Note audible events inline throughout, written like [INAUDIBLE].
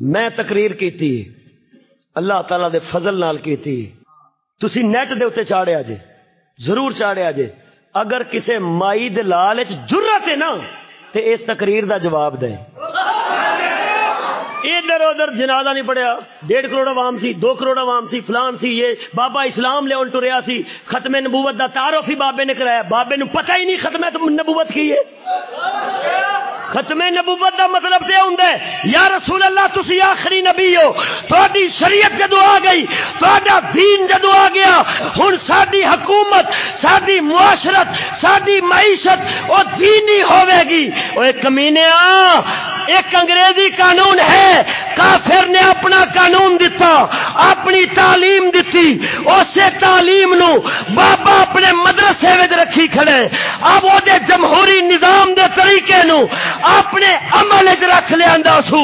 میں تقریر کیتی، اللہ تعالی دے فضل نال کیتی۔ تسی نیٹ دے اتنے چاڑیا جے ضرور چاڑیا جے اگر کسے مائی دے لال جرت ہے نا، تے اس تقریر دا جواب دے۔ ادھر ادھر جنازہ نہیں پڑیا، ڈیڑھ کروڑ عوام سی، دو کروڑ عوام سی، فلان سی، یہ بابا اسلام لے ان ٹریا سی۔ ختم نبوت دا تعارف ہی بابے نے کرایا۔ بابے نو پتہ ہی نہیں ختم نبوت کی ہے۔ ختم نبوت دا مطلب تے ہوندا ہے۔ یا رسول اللہ، تسی آخری نبی ہو۔ تہاڈی شریعت جدو آ گئی، تہاڈا دین جدو آ گیا، ہن ساڈی حکومت، ساڈی معاشرت، ساڈی معیشت، او دینی ہوے گی۔ اوے کمینیاں ایک انگریزی قانون ہے۔ کافر نے اپنا قانون دیتا اپنی تعلیم دیتی اسے تعلیم نو بابا اپنے مدرسے وچ رکھی کھڑے۔ اب وہ دے جمہوری نظام دے طریقے نو اپنے عمل وچ رکھ لیندا سو۔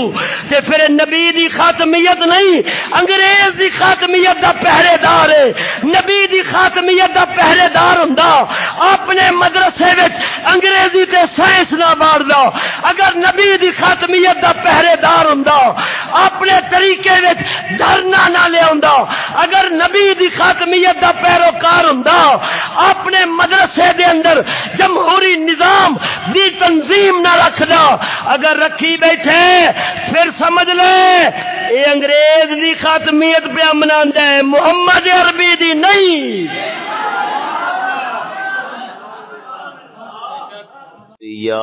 تے پھر نبی دی خاتمیت نہیں، انگریز دی خاتمیت دا پہرے دار ہے۔ نبی دی خاتمیت دا پہرے دار ہوندا، اپنے مدرسے وچ انگریزی تے سائنس نہ باردا اگر نبی دی خاتمیت خاتمیت دا پہرے دار ہوں اپنے طریقے دھرنا نہ لیا اگر نبی دی خاتمیت دا پیروکار ہوں اپنے مدرسے دے اندر جمہوری نظام دی تنظیم نہ رکھنا اگر رکھی بیٹھے، پھر سمجھ لے، اے انگریز دی خاتمیت پہ منا ہے، محمد عربی دی نہیں۔ یا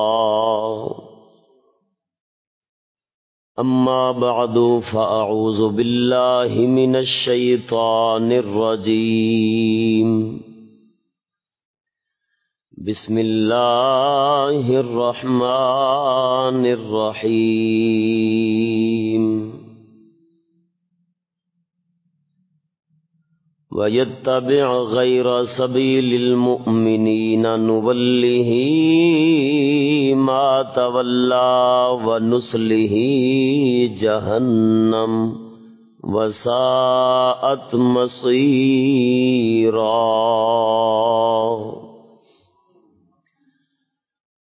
أما بعد فأعوذ بالله من الشيطان الرجيم. بسم الله الرحمن الرحيم. ويتبع غير سبيل المؤمنين نوله ما تولى ونسله جهنم وساءت مصيرا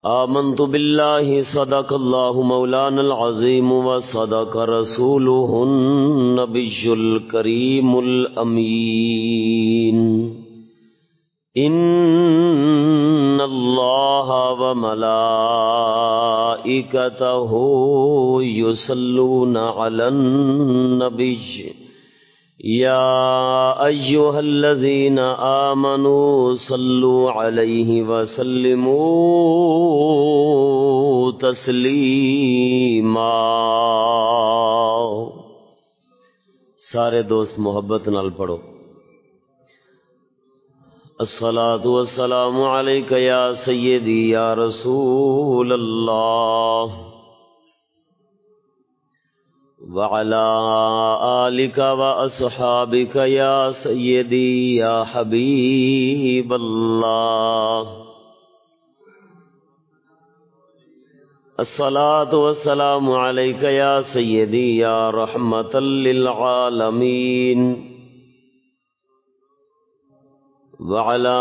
آمنت بالله صدق الله مولانا العظيم وصدق رسوله النبي الكريم الأمين إن الله وملائكته يصلون على النبي. يا أيها الذين آمنوا صلوا عليه وسلموا تسليما. سارے دوست محبت نال پڑھو. الصلاة والسلام عليك يا سيدي يا رسول الله. وعلى آلك وأصحابك يا سيدي يا حبيب الله. الصلاة والسلام عليك يا سيدي يا رحمة للعالمين. وعلى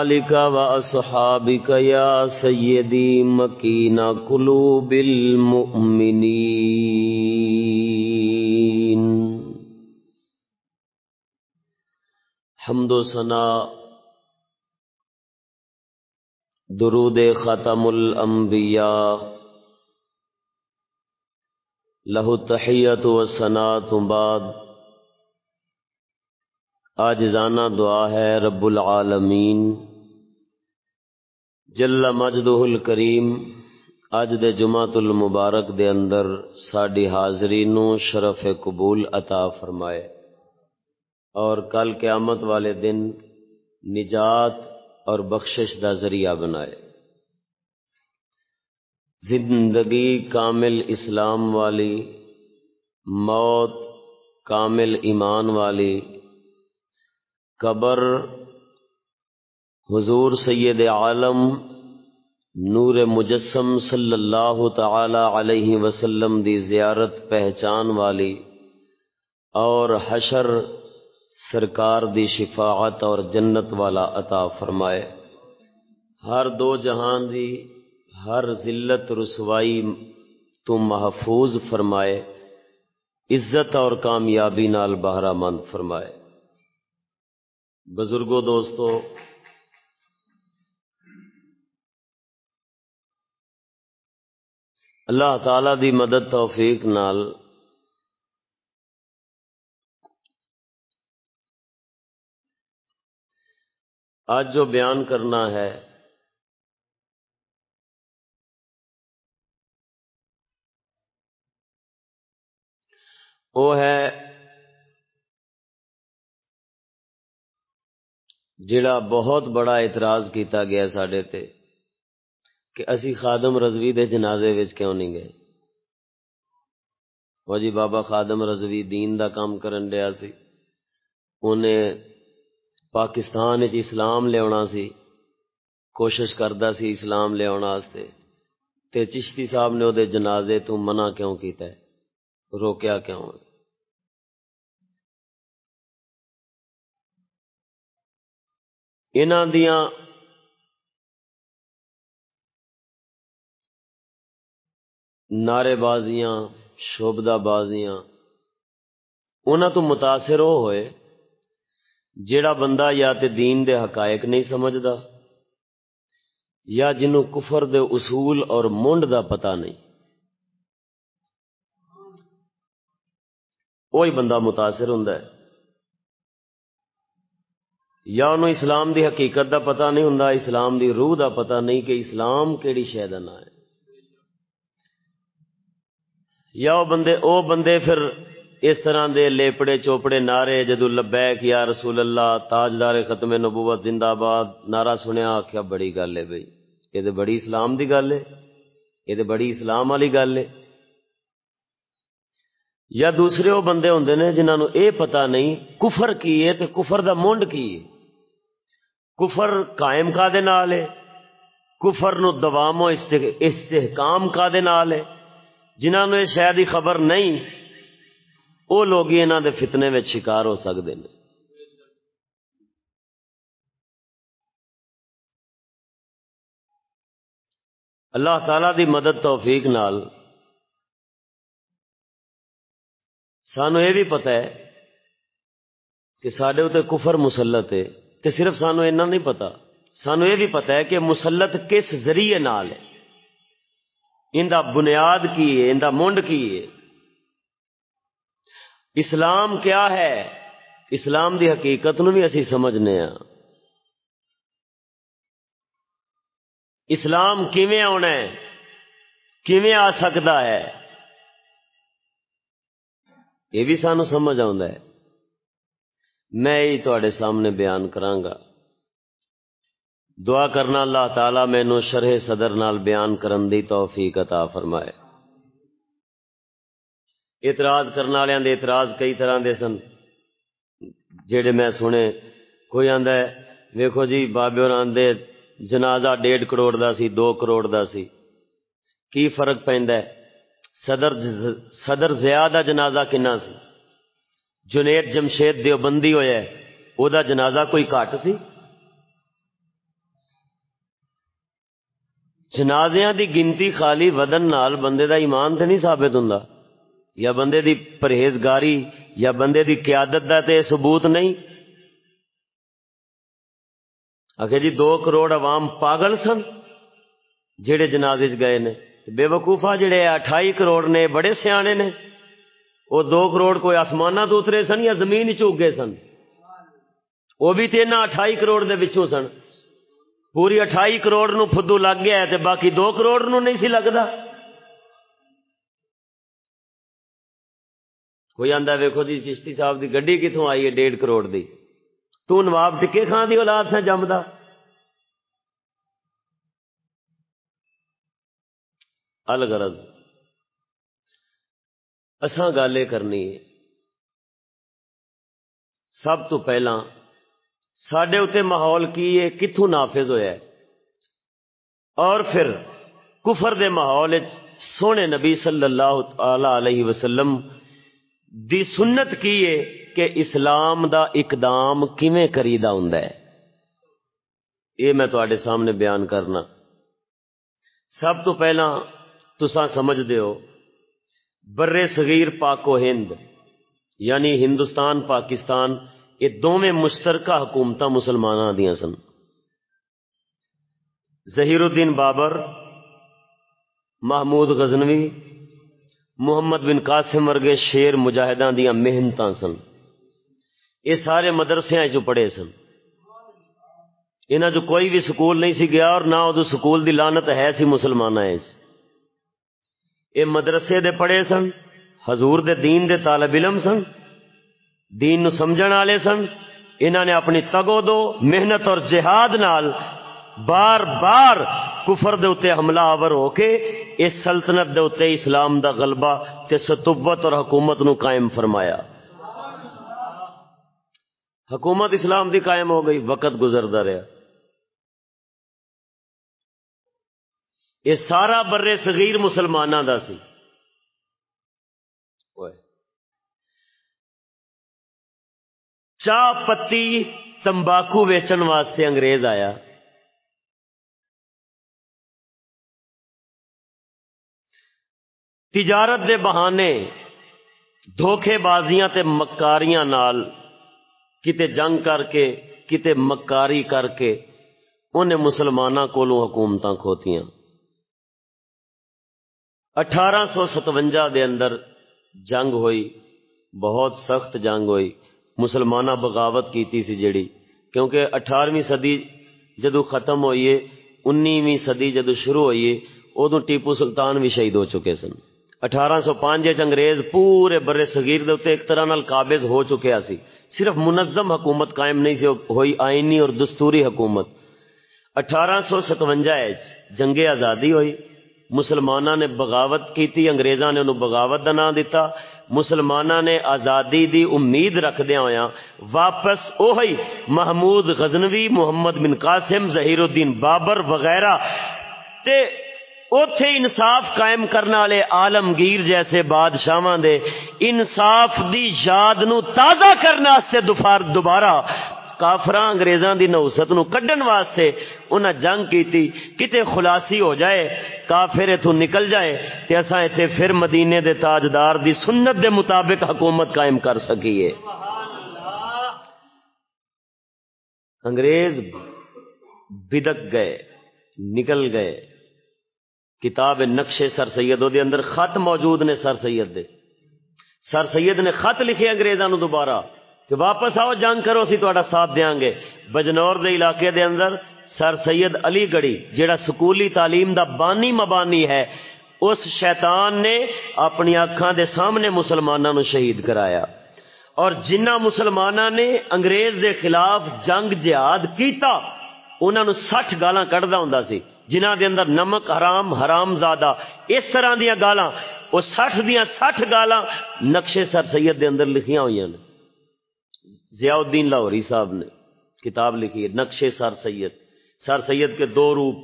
آلك وأصحابك يا سيدي مكين قلوب المؤمنين. حمد و سنا درود ختم الانبیاء له التحیت و سنا بعد آج زانا دعا ہے رب العالمین۔ جل مجدہ الکریم اج دے جمعۃ المبارک دے اندر ساڈی حاضری نو شرف قبول عطا فرمائے۔ اور کل قیامت والے دن نجات اور بخشش دا ذریعہ بنائے۔ زندگی کامل اسلام والی، موت کامل ایمان والی قبر، حضور سید عالم، نور مجسم صلی اللہ تعالی علیہ وسلم دی زیارت پہچان والی اور حشر سرکار دی شفاعت اور جنت والا عطا فرمائے۔ ہر دو جہان دی ہر ذلت رسوائی تو محفوظ فرمائے، عزت اور کامیابی نال بہرا مند فرمائے۔ بزرگوں دوستو، اللہ تعالی دی مدد توفیق نال آج جو بیان کرنا ہے، وہ ہے جڑا بہت بڑا اعتراض کیتا گیا سڈے تے کہ اسی خادم رضوی دے جنازے وچ کیوں نہیں گئے؟ وہ جی بابا خادم رضوی دین دا کام کرن دیا سی۔ انہیں پاکستان وچ اسلام لے سی، کوشش کردا سی اسلام لے واسطے۔ تے چشتی صاحب نے وہ جنازے تو منع کیوں کیتا ہے؟ روکیا کیوں انہاں دیاں نعرے بازیاں شوبدہ بازیاں، انہاں تو متاثر ہو ہوئے جیڑا بندہ یا تے دین دے حقائق نہیں سمجھدا یا جنوں کفر دے اصول اور منڈ دا پتہ نہیں۔ وہی بندہ متاثر ہوں یا انہوں اسلام دی حقیقت دا پتہ نہیں ہوں اسلام دی روح دا پتہ نہیں کہ اسلام کیڑی شہ نا ہے۔ یا وہ بندے، او بندے پھر اس طرح دے لیپڑے چوپڑے نعرے جدو لبیک، یا رسول اللہ، تاجدار ختم نبوت، زندہ باد نعرہ سنیا آخیا بڑی گل ہے بھائی یہ بڑی اسلام دی گل ہے۔ یہ بڑی اسلام والی گل ہے۔ یا دوسرے وہ بندے ہوں نے جنہوں نے یہ پتا نہیں، کفر کی ہے تو کفر دا مونڈ کی ہے۔ کفر قائم کا دے نال ہے۔ کفر نو دوام و استحکام کا دے نال ہے۔ جنہوں نے شاید ہی خبر نہیں وہ لوگ ہی انہوں دے فتنے میں شکار ہو سکتے ہیں اللہ تعالی دی مدد، توفیق نال۔ سانو یہ بھی پتا ہے کہ سڈے اتنے کفر مسلط ہے۔ تو صرف سانو اینا نہیں پتا، سانو یہ بھی پتا ہے کہ مسلط کس ذریعے نال ہے۔ ان بنیاد کی ہے، ان دا منڈ کی ہے۔ اسلام کیا ہے؟ اسلام دی حقیقت نو بھی اسی سمجھنے ہاں۔ اسلام کیویں آنا ہے؟ کیویں آ سکتا ہے؟ یہ بھی سانو سمجھ آ میں یہ سامنے بیان کرانگا۔ دعا کرنا اللہ تعالی مینو شرح صدر نال بیان کرن دی توفیق عطا فرمائے۔ اعتراض کرنے والوں دے اعتراض کئی طرح دے سن۔ جڑے میں سنے، کوئی آندا ہے، ویکھو جی بابے اور آندے، جنازہ ڈیڑھ کروڑ دا سی، دو کروڑ دا سی۔ کی فرق پیندا ہے؟ صدر صدر زیادہ جنازہ کنا سی؟ جنید جمشید دیوبندی ہویا ہے او دا جنازہ کوئی کٹ سی؟ جنازیاں دی گنتی خالی ودن نال بندے دا ایمان تے نہیں ثابت ہوندا، یا بندے دی پرہیزگاری، یا بندے دی قیادت دا تے ثبوت نہیں؟ اگے جی دو کروڑ عوام پاگل سن جڑے جنازے گئے نے بے وقوفا جڑے اٹھائی کروڑ نے، بڑے سیانے نے۔ وہ دو کروڑ کوئی آسمان تو اترے سن یا زمین چوک گئے سن؟ وہ بھی تین اٹھائی کروڑ دے بچوں سن۔ پوری اٹھائی کروڑ نو فدو لگ گیا ہے باقی دو کروڑ نو نہیں سی لگتا کوئی آدھا ویکو جی چشتی صاحب دی گڈی کتوں آئی ہے ڈیڑھ کروڑ دی۔ تو نواب ٹکے خان دی اولاد سے جمدا الغرض۔ اساں گل کرنی ہے۔ سب تو پہلا سڈے اتنے ماحول کی ہے کتوں نافذ ہوا ہے۔ اور پھر کفر دے ماحول سونے نبی صلی اللہ تعالی علیہ وسلم دی سنت کی ہے کہ اسلام دا اقدام کیویں کریدا ہوندا ہے۔ یہ میں تواڈے سامنے بیان کرنا۔ سب تو پہلا تساں سمجھ دیو بر صغیر پاک و ہند یعنی ہندوستان، پاکستان، یہ دونوں مشترکہ حکومت مسلمانوں دیا سن۔ ظہیر الدین بابر، محمود غزنوی، محمد بن قاسم ورگے شیر مجاہداں دیا محنت سن۔ یہ سارے مدرسے جو پڑھے سن۔ انہاں جو کوئی بھی سکول نہیں سی گیا اور نہ ادو سکول دی لانت ہے سی مسلمان یہ مدرسے دے پڑھے سن، حضور دے دین دے طالب علم سن، دین نو سمجھن والے سن انہوں نے اپنی تگو دو، محنت اور جہاد نال بار بار کفر دے اتے حملہ آور ہو کے اس سلطنت دے اتے اسلام دا غلبہ تے ستوت اور حکومت نو قائم فرمایا۔ حکومت اسلام دی قائم ہو گئی، وقت گزرتا رہا یہ سارا برے صغیر مسلمانوں کا سی۔ چاہ پتی تمباکو ویچن واسطے انگریز آیا۔ تجارت دے بہانے دھوکھے بازیاں تے مکاریاں نال کتے جنگ کر کے، کتے مکاری کر کے انہیں مسلمانوں کو حکومت کھوتیاں۔ اٹھارہ سو ستوجا دے اندر جنگ ہوئی، بہت سخت جنگ ہوئی۔ مسلمان بغاوت کیتی سی جڑی کیونکہ اٹھارہویں صدی جدو ختم ہوئی انیویں صدی جدو شروع ہوئی ادو ٹیپو سلطان بھی شہید ہو چکے سن۔ اٹھارہ سو پانچ انگریز پورے برے صغیر دے ایک طرح نال قابض ہو چکیا سی۔ صرف منظم حکومت قائم نہیں سی ہوئی، آئینی اور دستوری حکومت۔ اٹھارہ سو ستوجا جنگ آزادی ہوئی۔ مسلمانوں نے بغاوت کی انگریزاں نے انہوں بغاوت کا دیتا مسلمانوں نے آزادی دی امید رکھدیا ہوا واپس اوہی محمود غزنوی، محمد بن قاسم، ظہیر الدین بابر وغیرہ۔ تے اوتھے انصاف قائم کرنے والے عالمگیر جیسے بادشاہ دے انصاف دی یاد نو تازہ کرنے دوبارہ کافراں انگریزاں دی نوست نو کڈن واسطے انہاں جنگ کیتی، کتے خلاصی ہو جائے، کافر ایتھوں نکل جائے تے اساں ایتھے پھر مدینے دے تاجدار دی سنت دے مطابق حکومت قائم کر سکیے۔ انگریز بدک گئے، نکل گئے۔ کتاب نقشے سر سید دے اندر خط موجود نے سر سید دے۔ سر سید نے خط لکھے انگریزاں نو دوبارہ۔ کہ واپس آؤ، جنگ کرو سی تا ساتھ دیاں گے۔ بجنور دے علاقے دے اندر سر سید علی گڑھی، جیڑا سکولی تعلیم دا بانی مبانی ہے، اس شیطان نے اپنی اکھاں دے سامنے مسلمانوں نو شہید کرایا۔ اور جنہ مسلمانوں نے انگریز دے خلاف جنگ جہاد کیتا انہوں نے سٹھ گالاں کڑدا ہوندا سی۔ جنہ دے اندر نمک حرام حرام زادہ، اس طرح دیاں گالاں۔ وہ سٹھ دیاں سٹھ گالاں نقشے سر سید دے اندر لکھیاں ہوئی ہیں ضیاء الدین لاہوری صاحب نے کتاب لکھی ہے نقشے سر سید۔ سر سید کے دو روپ،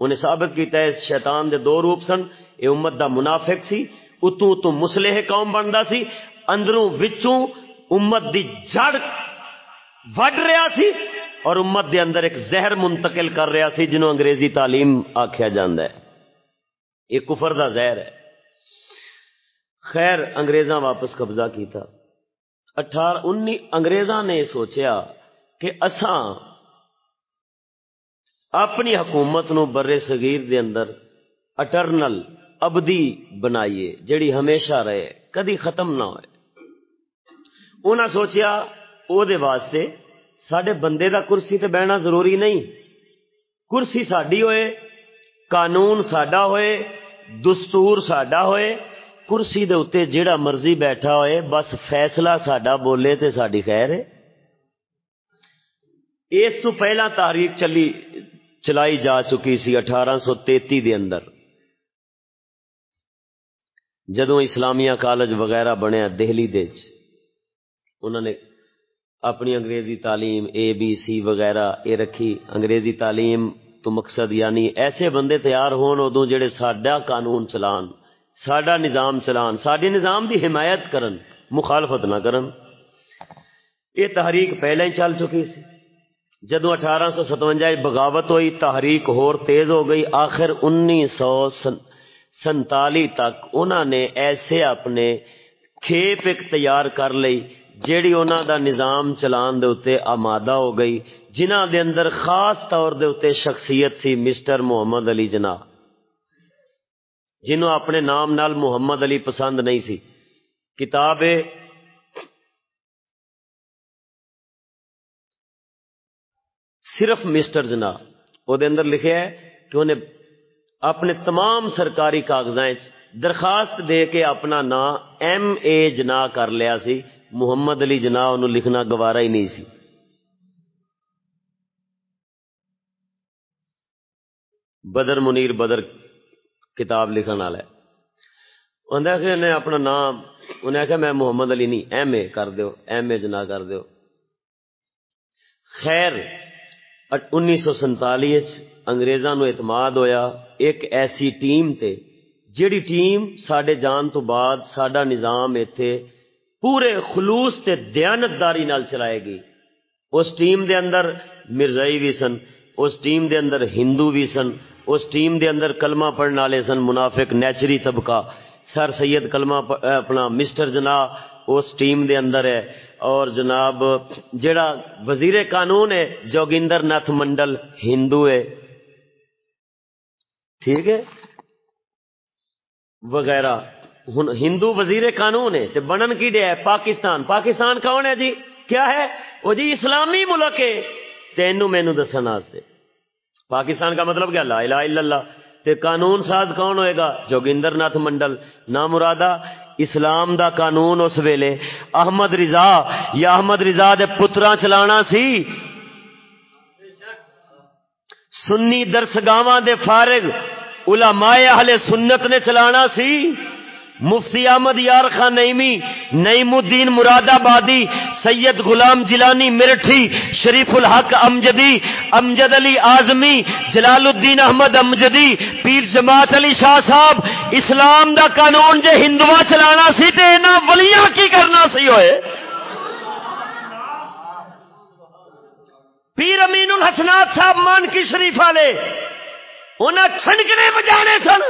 انہیں ثابت کیتا ہے، شیطان دے دو روپ سن۔ اے امت دا منافق سی اتو اتو مسلح قوم بندا سی۔ اندروں وچوں امت دی جڑ وڈ رہا سی اور امت دے اندر ایک زہر منتقل کر رہا سی، جنہوں انگریزی تعلیم آکھیا جاندا ہے۔ یہ کفر دا زہر ہے۔ خیر، انگریزاں واپس قبضہ کیتا۔ اٹھارہ انی انگریزاں نے سوچیا کہ اساں اپنی حکومت نو برے صغیر دے اندر اٹرنل ابدی بنائیے جڑی ہمیشہ رہے، کدی ختم نہ ہوئے۔ انہاں سوچیا او دے واسطے سڈے بندے دا کرسی تے بہنا ضروری نہیں۔ کرسی ساڈی ہوئے، قانون ساڈا ہوئے، دستور ساڈا ہوئے کرسی دے اتنے جیڑا مرضی بیٹھا ہوئے، بس فیصلہ ساڈا بولے تے ساڈی خیر ہے۔ اس تو پہلا تاریخ چلی، چلائی جا چکی سی اٹھارہ سو تیتی دے اندر۔ جدو اسلامیہ کالج وغیرہ بنیا دہلی انہوں نے اپنی انگریزی تعلیم اے بی سی وغیرہ یہ رکھی۔ انگریزی تعلیم تو مقصد یعنی ایسے بندے تیار ہون ادو جڑے ساڈا قانون چلان۔ ساڈا نظام چلان ساڈے نظام دی حمایت کرن، مخالفت نہ کرن۔ یہ تحریک پہلے ہی چل چکی سی۔ جدو اٹھارہ سو ستوجا بغاوت ہوئی، تحریک ہور تیز ہو گئی۔ آخر انیس سو سنتالی تک انہوں نے ایسے اپنے کھیپ ایک تیار کر لی جیڑی انہوں دا نظام چلان دے اتے آمادہ ہو گئی جنہ دے اندر خاص طور دے اتے شخصیت سی مسٹر محمد علی جناح جنہوں اپنے نام نال محمد علی پسند نہیں سی۔ کتاب صرف مسٹر جنا وہ اندر لکھے ہے کہ انہیں اپنے تمام سرکاری کاغذات درخواست دے کے اپنا نام ایم اے جنا کر لیا سی۔ محمد علی جنا انہوں لکھنا گوارا ہی نہیں سی۔ بدر منیر بدر کتاب لکھن والا ہے۔ انہیں انہیں اپنا نام، انہیں کہ میں محمد علی نہیں، ایم اے کر دیو، ایم اے جنا کر دیو۔ خیر، انیس سو سنتالی انگریزاں نو اعتماد ہویا، ایک ایسی ٹیم تے، جیڑی ٹیم سڈے جان تو بعد سڈا نظام ایتھے پورے خلوص تے دیانتداری نال چلائے گی۔ اس ٹیم دے اندر مرزائی بھی سن، اس ٹیم دے اندر ہندو بھی سن اس ٹیم دے اندر کلمہ پڑھنے والے سن منافق، نیچری طبقہ۔ سر سید کلمہ اپنا مسٹر جنا اس ٹیم دے اندر ہے۔ اور جناب جڑا وزیر قانون ہے جوگندر ناتھ منڈل ہندو ہے۔ ٹھیک ہے؟ وغیرہ۔ ہندو وزیر قانون ہے بنن کی ڈے ہے؟ پاکستان۔ پاکستان کون ہے جی؟ کیا ہے؟ وہ جی اسلامی ملک ہے۔ تینوں مینو دسن پاکستان کا مطلب کیا؟ لا الہ الا اللہ۔ تے قانون ساز کون ہوئے گا؟ جوگندر ناتھ منڈل۔ نام مرادہ اسلام دا قانون اس ویلے۔ احمد رضا، یا احمد رضا دے پترا چلانا سی؟ سنی درسگاواں دے فارغ علماء اہل سنت نے چلانا سی؟ مفتی احمد یار خان نئیمی نعیم الدین مراد آبادی، سید غلام جلانی مرٹھی، شریف الحق امجدی، امجد علی آزمی جلال الدین احمد امجدی، پیر جماعت علی شاہ صاحب، اسلام دا قانون جے ہندو چلانا سی تے اینا ولیاں کی کرنا سی ہوئے؟ پیر امین الحسنات صاحب مان کی شریف والے انہیں چھنکنے بجانے سن۔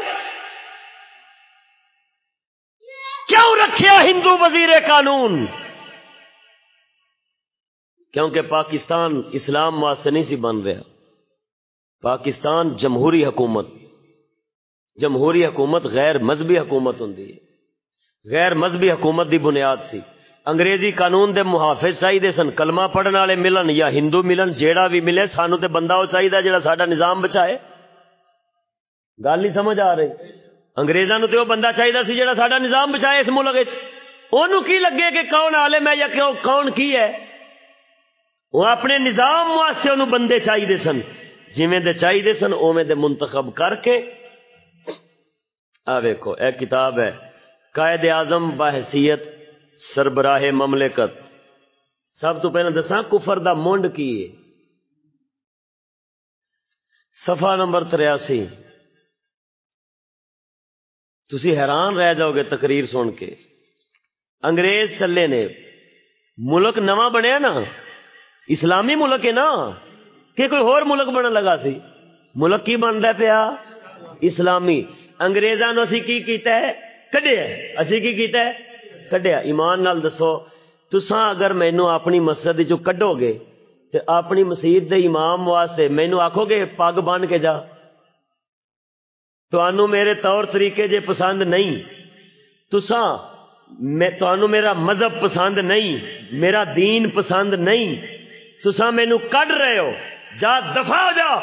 کیوں رکھیا ہندو وزیر قانون؟ کیونکہ پاکستان اسلام واسطے نہیں سی بن رہا۔ پاکستان جمہوری حکومت جمہوری حکومت غیر مذہبی حکومت ہوں غیر مذہبی حکومت دی بنیاد سی۔ انگریزی قانون دے محافظ چاہیے سن، کلمہ پڑھنے والے ملن یا ہندو ملن، جیڑا بھی ملے، سانو تے بندہ وہ چاہیے جڑا ساڈا نظام بچائے۔ گل نہیں سمجھ آ رہی۔ انگریزاں تو وہ بندہ چاہیے سی جڑا ساڈا نظام بچائے اس ملک انہوں کی لگے کہ کون عالم ہے یا کون کی ہے؟ وہ اپنے نظام واسطے انہوں بندے چاہیے سن۔ جویں دے چاہیے سن، اوویں دے منتخب کر کے۔ آ ویکھو، اے کتاب ہے، قائد اعظم بحثیت سربراہ مملکت۔ سب تو پہلے دساں، کفر دا مونڈ کی ہے؟ صفحہ نمبر تریاسی۔ تسی حیران رہ جاؤ گے تقریر سن کے۔ انگریز چلے نے، ملک نواں بنیا نا۔ اسلامی ملک ہے نا۔ کہ کوئی اور ملک بننے لگا سی؟ ملک کی بنتا پیا؟ اسلامی۔ انگریزاں اسی کی کیتا ہے؟ کڈیا اسی کی کیتا ہے؟ کڈیا۔ ایمان نال دسو، تساں اگر مینو اپنی مسجد چ کڈو گے، تے اپنی مسجد دے امام واسطے مینو آکھو گے، پگ بن کے جا۔ تو میرے طور طریقے جے پسند نہیں۔ تسا تو میرا مذہب پسند نہیں، میرا دین پسند نہیں۔ تسا مینو کڈ رہے ہو، جا دفاع ہو جا۔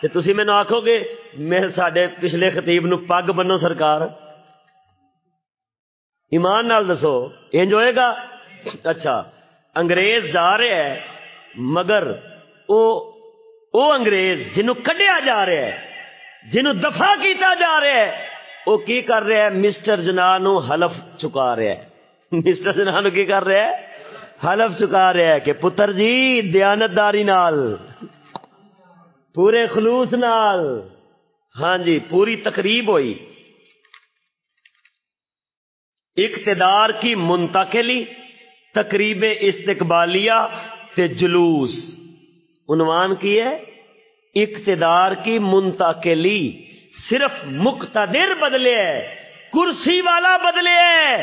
تے تسی مینو آکھو گے میرے ساڈے پچھلے خطیب نو پگ بنو سرکار۔ ایمان نال دسو انج ہوئے گا؟ اچھا انگریز جا رہے ہے، مگر او او انگریز جنوں کڈیا جا رہا ہے۔ جنہوں دفاع کیتا جا رہا ہے، وہ کی کر رہا ہے؟ مسٹر جنا نو حلف چکا رہا ہے۔ [LAUGHS] مسٹر جنا نو کی کر رہا ہے؟ حلف چکا رہا ہے کہ پتر جی دیانتداری نال، پورے خلوص نال۔ ہاں جی پوری تقریب ہوئی۔ اقتدار کی منتقلی تقریب استقبالیہ تے جلوس۔ عنوان کی ہے؟ اقتدار کی منتقلی صرف مقتدر بدلے ہے کرسی والا بدلے ہے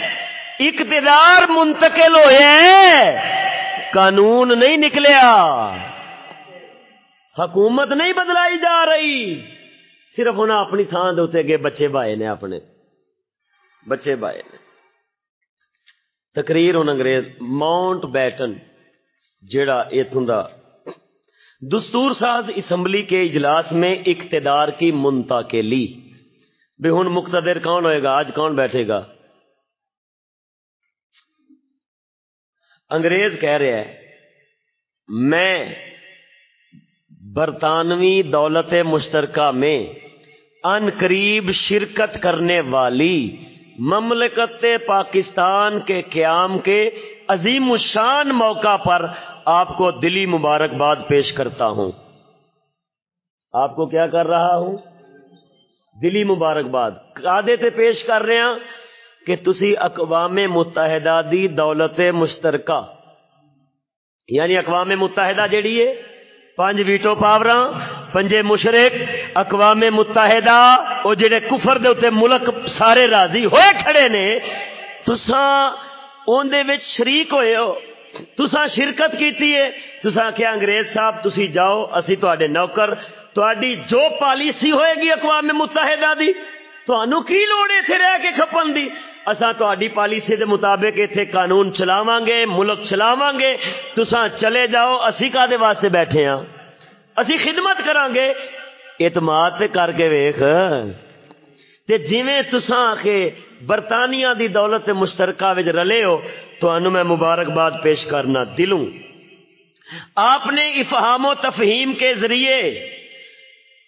اقتدار منتقل ہوئے قانون نہیں نکلیا۔ حکومت نہیں بدلائی جا رہی۔ صرف انہیں اپنی تھان دے گئے بچے بائے نے اپنے۔ بچے بائے نے۔ تقریر ان انگریز ماؤنٹ بیٹن، جیڑا اتوں دا دستور ساز اسمبلی کے اجلاس میں اقتدار کی منتا کے لی بے ہوں مقتدر کون ہوئے گا؟ آج کون بیٹھے گا؟ انگریز کہہ رہے ہیں، میں برطانوی دولت مشترکہ میں ان قریب شرکت کرنے والی مملکت پاکستان کے قیام کے عظیم الشان موقع پر آپ کو دلی مبارکباد پیش کرتا ہوں۔ آپ کو کیا کر رہا ہوں؟ دلی مبارکباد۔ کادے تے پیش کر رہے ہیں کہ تسی اقوام متحدہ دی دولت مشترکہ۔ یعنی اقوام متحدہ جیڑی ہے پانچ ویٹو پاور پنجے مشرق، اقوام متحدہ وہ جڑے کفر دے اتنے ملک سارے راضی ہوئے کھڑے نے، تساں اون دے وچ شریک ہوئے ہو۔ تساں شرکت کیتی ہے۔ تساں کیا انگریز صاحب، تسی جاؤ، اسی تواڈے نوکر، تواڈی جو پالیسی ہوئے گی اقوام متحدہ دی تانوں کی لوڑ ایتھے رہ کے کھپن دی؟ اساں تہاڈی پالیسی دے مطابق ایتھے قانون چلاواں گے، ملک چلاواں گے۔ تساں چلے جاؤ، اسی کادے واسطے بیٹھے ہاں۔ اسی خدمت کران گے۔ اعتماد تے کر کے ویکھ۔ تے جویں تساں کہ برطانیہ دی دولت مشترکہ وچ رلے ہو تانوں میں مبارکباد پیش کرنا دلوں۔ آپ نے افہام و تفہیم کے ذریعے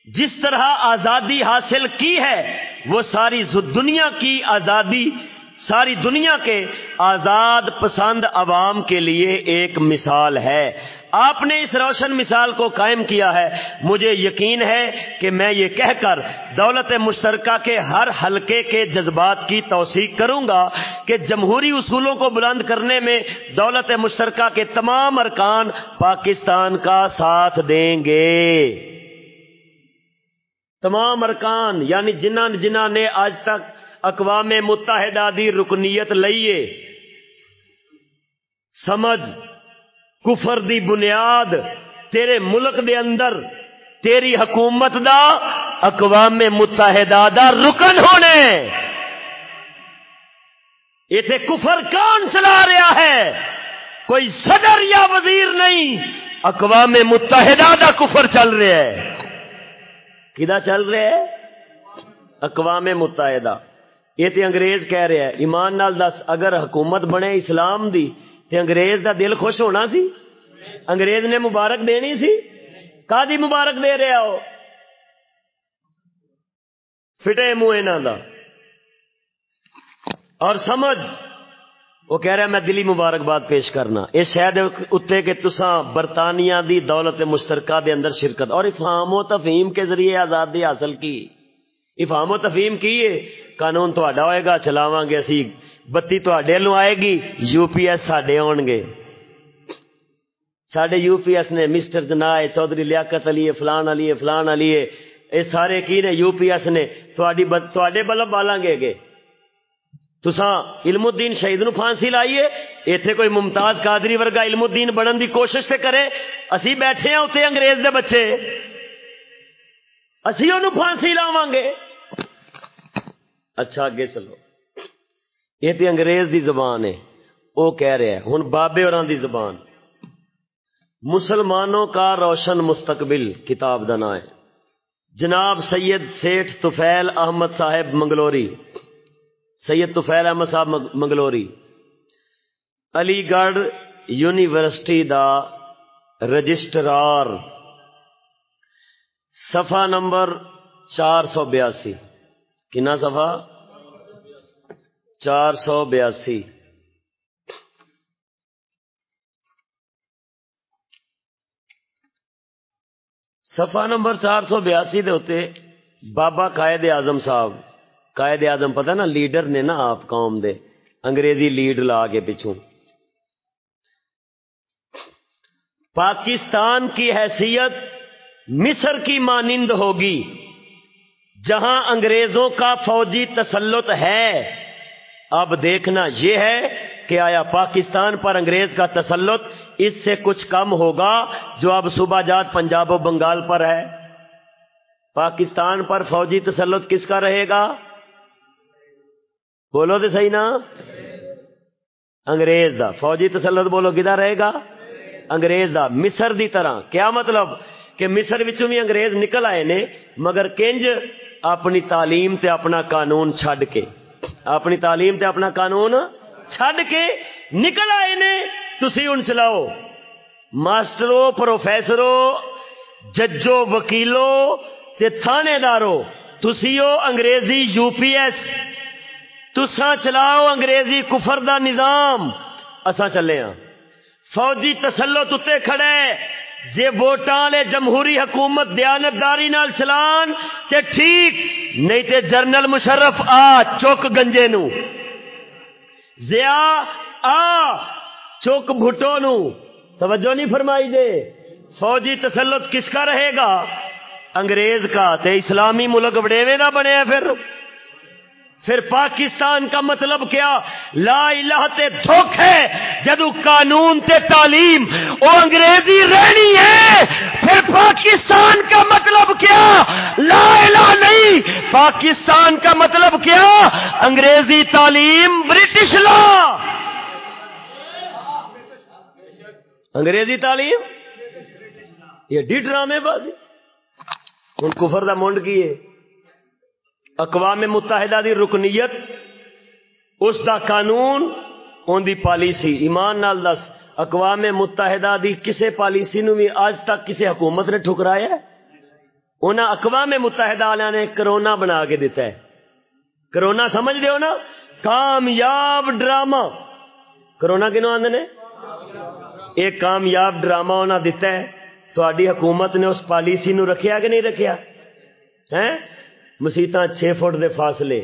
جس طرح آزادی حاصل کی ہے، وہ ساری دنیا کی آزادی، ساری دنیا کے آزاد پسند عوام کے لیے ایک مثال ہے۔ آپ نے اس روشن مثال کو قائم کیا ہے۔ مجھے یقین ہے کہ میں یہ کہہ کر دولت مشترکہ کے ہر حلقے کے جذبات کی توثیق کروں گا کہ جمہوری اصولوں کو بلند کرنے میں دولت مشترکہ کے تمام ارکان پاکستان کا ساتھ دیں گے۔ تمام ارکان یعنی جنہ جنہ نے آج تک اقوام متحدہ دی رکنیت لئیے۔ سمجھ کفر دی بنیاد تیرے ملک دے اندر، تیری حکومت دا، اقوام متحدہ دا رکن ہونے۔ یہ کفر کون چلا رہا ہے؟ کوئی صدر یا وزیر نہیں، اقوام متحدہ دا کفر چل رہا ہے۔ کدا چل رہا ہے؟ اقوام متحدہ۔ یہ تے انگریز کہہ رہے ہیں ایمان نال دس، اگر حکومت بنے اسلام دی تے انگریز دا دل خوش ہونا سی؟ انگریز نے مبارک دینی سی؟ کا دی مبارک دے رہا ہو؟ فٹے منہ انہاں دا۔ اور سمجھ، وہ کہہ رہا میں دلی مبارکباد پیش کرنا۔ اس شاید اتنے کہ تساں برطانیہ دی دولت مشترکہ دے اندر شرکت، اور افہام و تفہیم کے ذریعے آزادی حاصل کی۔ افہام و تفہیم کیے قانون تہاڈا ہوئے گا، چلاواں گے اسی بتی تہاڈے لوں آئے گی یو پی ایس ساڈے ہون گے ساڈے یو پی ایس نے مسٹر جنائے چودھری لیاقت علی فلان علی فلان علی اے سارے کی نے یو پی ایس نے تہاڈی تہاڈے بلب بالان گے گے تساں علم الدین شہید نو پھانسی لائیے ایتھے کوئی ممتاز قادری ورگا علم الدین بنن دی کوشش تے کرے اسی بیٹھے ہیں اتنے انگریز دے بچے اسی انہوں پھانسی لاواں گے اچھا آگے چلو یہ تے انگریز دی زبان ہے، وہ کہہ رہے ہیں ہن بابے اور دی زبان۔ مسلمانوں کا روشن مستقبل کتاب دا نام ہے۔ جناب سید سیٹھ توفیل احمد صاحب منگلوری۔ سید توفیل احمد صاحب منگلوری۔ علی گڑھ یونیورسٹی دا رجسٹرار۔ صفحہ نمبر چار سو بیاسی۔ کنا سفا چار سو بیاسی۔ سفا نمبر چار سو بیاسی دے بابا قائد اعظم صاحب، قائد اعظم پتہ نا، لیڈر نے نا آپ قوم دے، انگریزی لیڈ لا کے پچھوں۔ پاکستان کی حیثیت مصر کی مانند ہوگی، جہاں انگریزوں کا فوجی تسلط ہے۔ اب دیکھنا یہ ہے کہ آیا پاکستان پر انگریز کا تسلط اس سے کچھ کم ہوگا جو اب صبح جات پنجاب و بنگال پر ہے۔ پاکستان پر فوجی تسلط کس کا رہے گا؟ بولو تو صحیح نا۔ انگریز دا۔ فوجی تسلط بولو کدھر رہے گا؟ انگریز دا۔ مصر دی طرح۔ کیا مطلب؟ کہ مصر وچوں بھی انگریز نکل آئے نے، مگر کنج اپنی تعلیم تے اپنا قانون چھڈ کے۔ اپنی تعلیم تے اپنا قانون چھڈ کے نکل آئے نے، تسی ان چلاؤ۔ ماسٹرو، پروفیسرو، ججو، وکیلو تے تھانے دارو تسی ہو انگریزی یو پی ایس۔ تسا چلاؤ انگریزی کفر دا نظام۔ اسا چلے ہاں۔ فوجی تسلط اتنے کھڑے۔ جے ووٹاں لے جمہوری حکومت دیانتداری نال چلان تے ٹھیک، نہیں تے جرنل مشرف آ چوک گنجے نو۔ زیا آ چوک بھٹو نو۔ توجہ نہیں فرمائی دے فوجی تسلط کس کا رہے گا؟ انگریز کا۔ تے اسلامی ملک بڑے دا بنے پھر۔ پھر پاکستان کا مطلب کیا؟ لا الہ تے دھوکھے جدو قانون تے تعلیم او انگریزی رہنی ہے، پھر پاکستان کا مطلب کیا؟ لا الہ نہیں۔ پاکستان کا مطلب کیا؟ انگریزی تعلیم، برٹش لا۔ انگریزی تعلیم؟ یہ ڈی ڈرامے بازی۔ ان کفر دا مونڈ کی ہے اقوام متحدہ دی رکنیت، اس دا قانون ان دی پالیسی۔ ایمان نال دس، اقوام متحدہ دی کسے پالیسی نو بھی آج تک کسے حکومت نے ٹھکرایا ہے؟ انہاں اقوام متحدہ والوں نے کرونا بنا کے دیتا ہے۔ کرونا سمجھ دیو نا؟ کامیاب ڈرامہ۔ کرونا کنو آدھے نے؟ ایک کامیاب ڈرامہ انہاں دیتا ہے۔ تو حکومت نے اس پالیسی نو رکھیا کہ نہیں رکھیا؟ ہے مسیطا چھ فٹ دے فاصلے،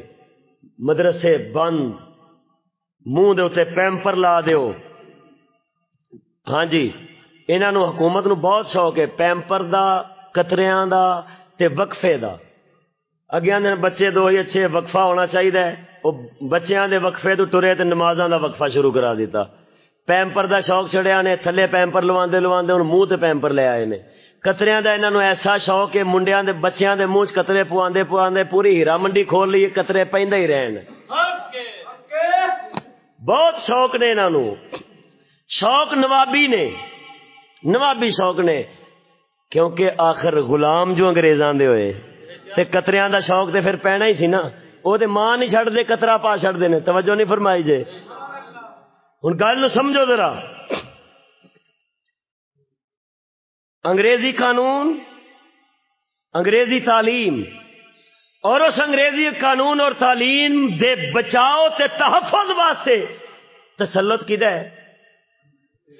مدرسے بند، منہ دے اتنے پیمپر لا دیو۔ ہاں جی انہوں نے حکومت نو بہت شوق ہے، پیمپر دا کتریاں دا تے وقفے دا۔ اگیا دن بچے دو ہی اچھے وقفہ ہونا چاہیے وہ بچیاں دے وقفے تو ٹرے تے نمازاں دا وقفہ شروع کرا دیتا۔ پیمپر دا شوق چڑھیا نے، تھلے پیمپر لواندے لواندے ہن منہ تے پیمپر لے آئے نے۔ کتریاں دا انہاں نو ایسا شوق ہے منڈیاں دے بچیاں دے منہ کترے پواندے پواندے پوری ہیرا منڈی کھول لی کترے پیندا ہی رہن بہت شوق نے انہاں نو شوق نوابی نے نوابی شوق نے کیونکہ آخر غلام جو انگریزاں دے ہوئے تے کتریاں دا شوق تے پھر پینا ہی سی نا او تے ماں نہیں چھڑ دے کترا پا چھڑ دے نے توجہ نہیں فرمائی جے ہن گل نو سمجھو ذرا انگریزی قانون، انگریزی تعلیم، اور اس انگریزی قانون اور تعلیم دے بچاؤ تے تحفظ واسطے تسلط کدا ہے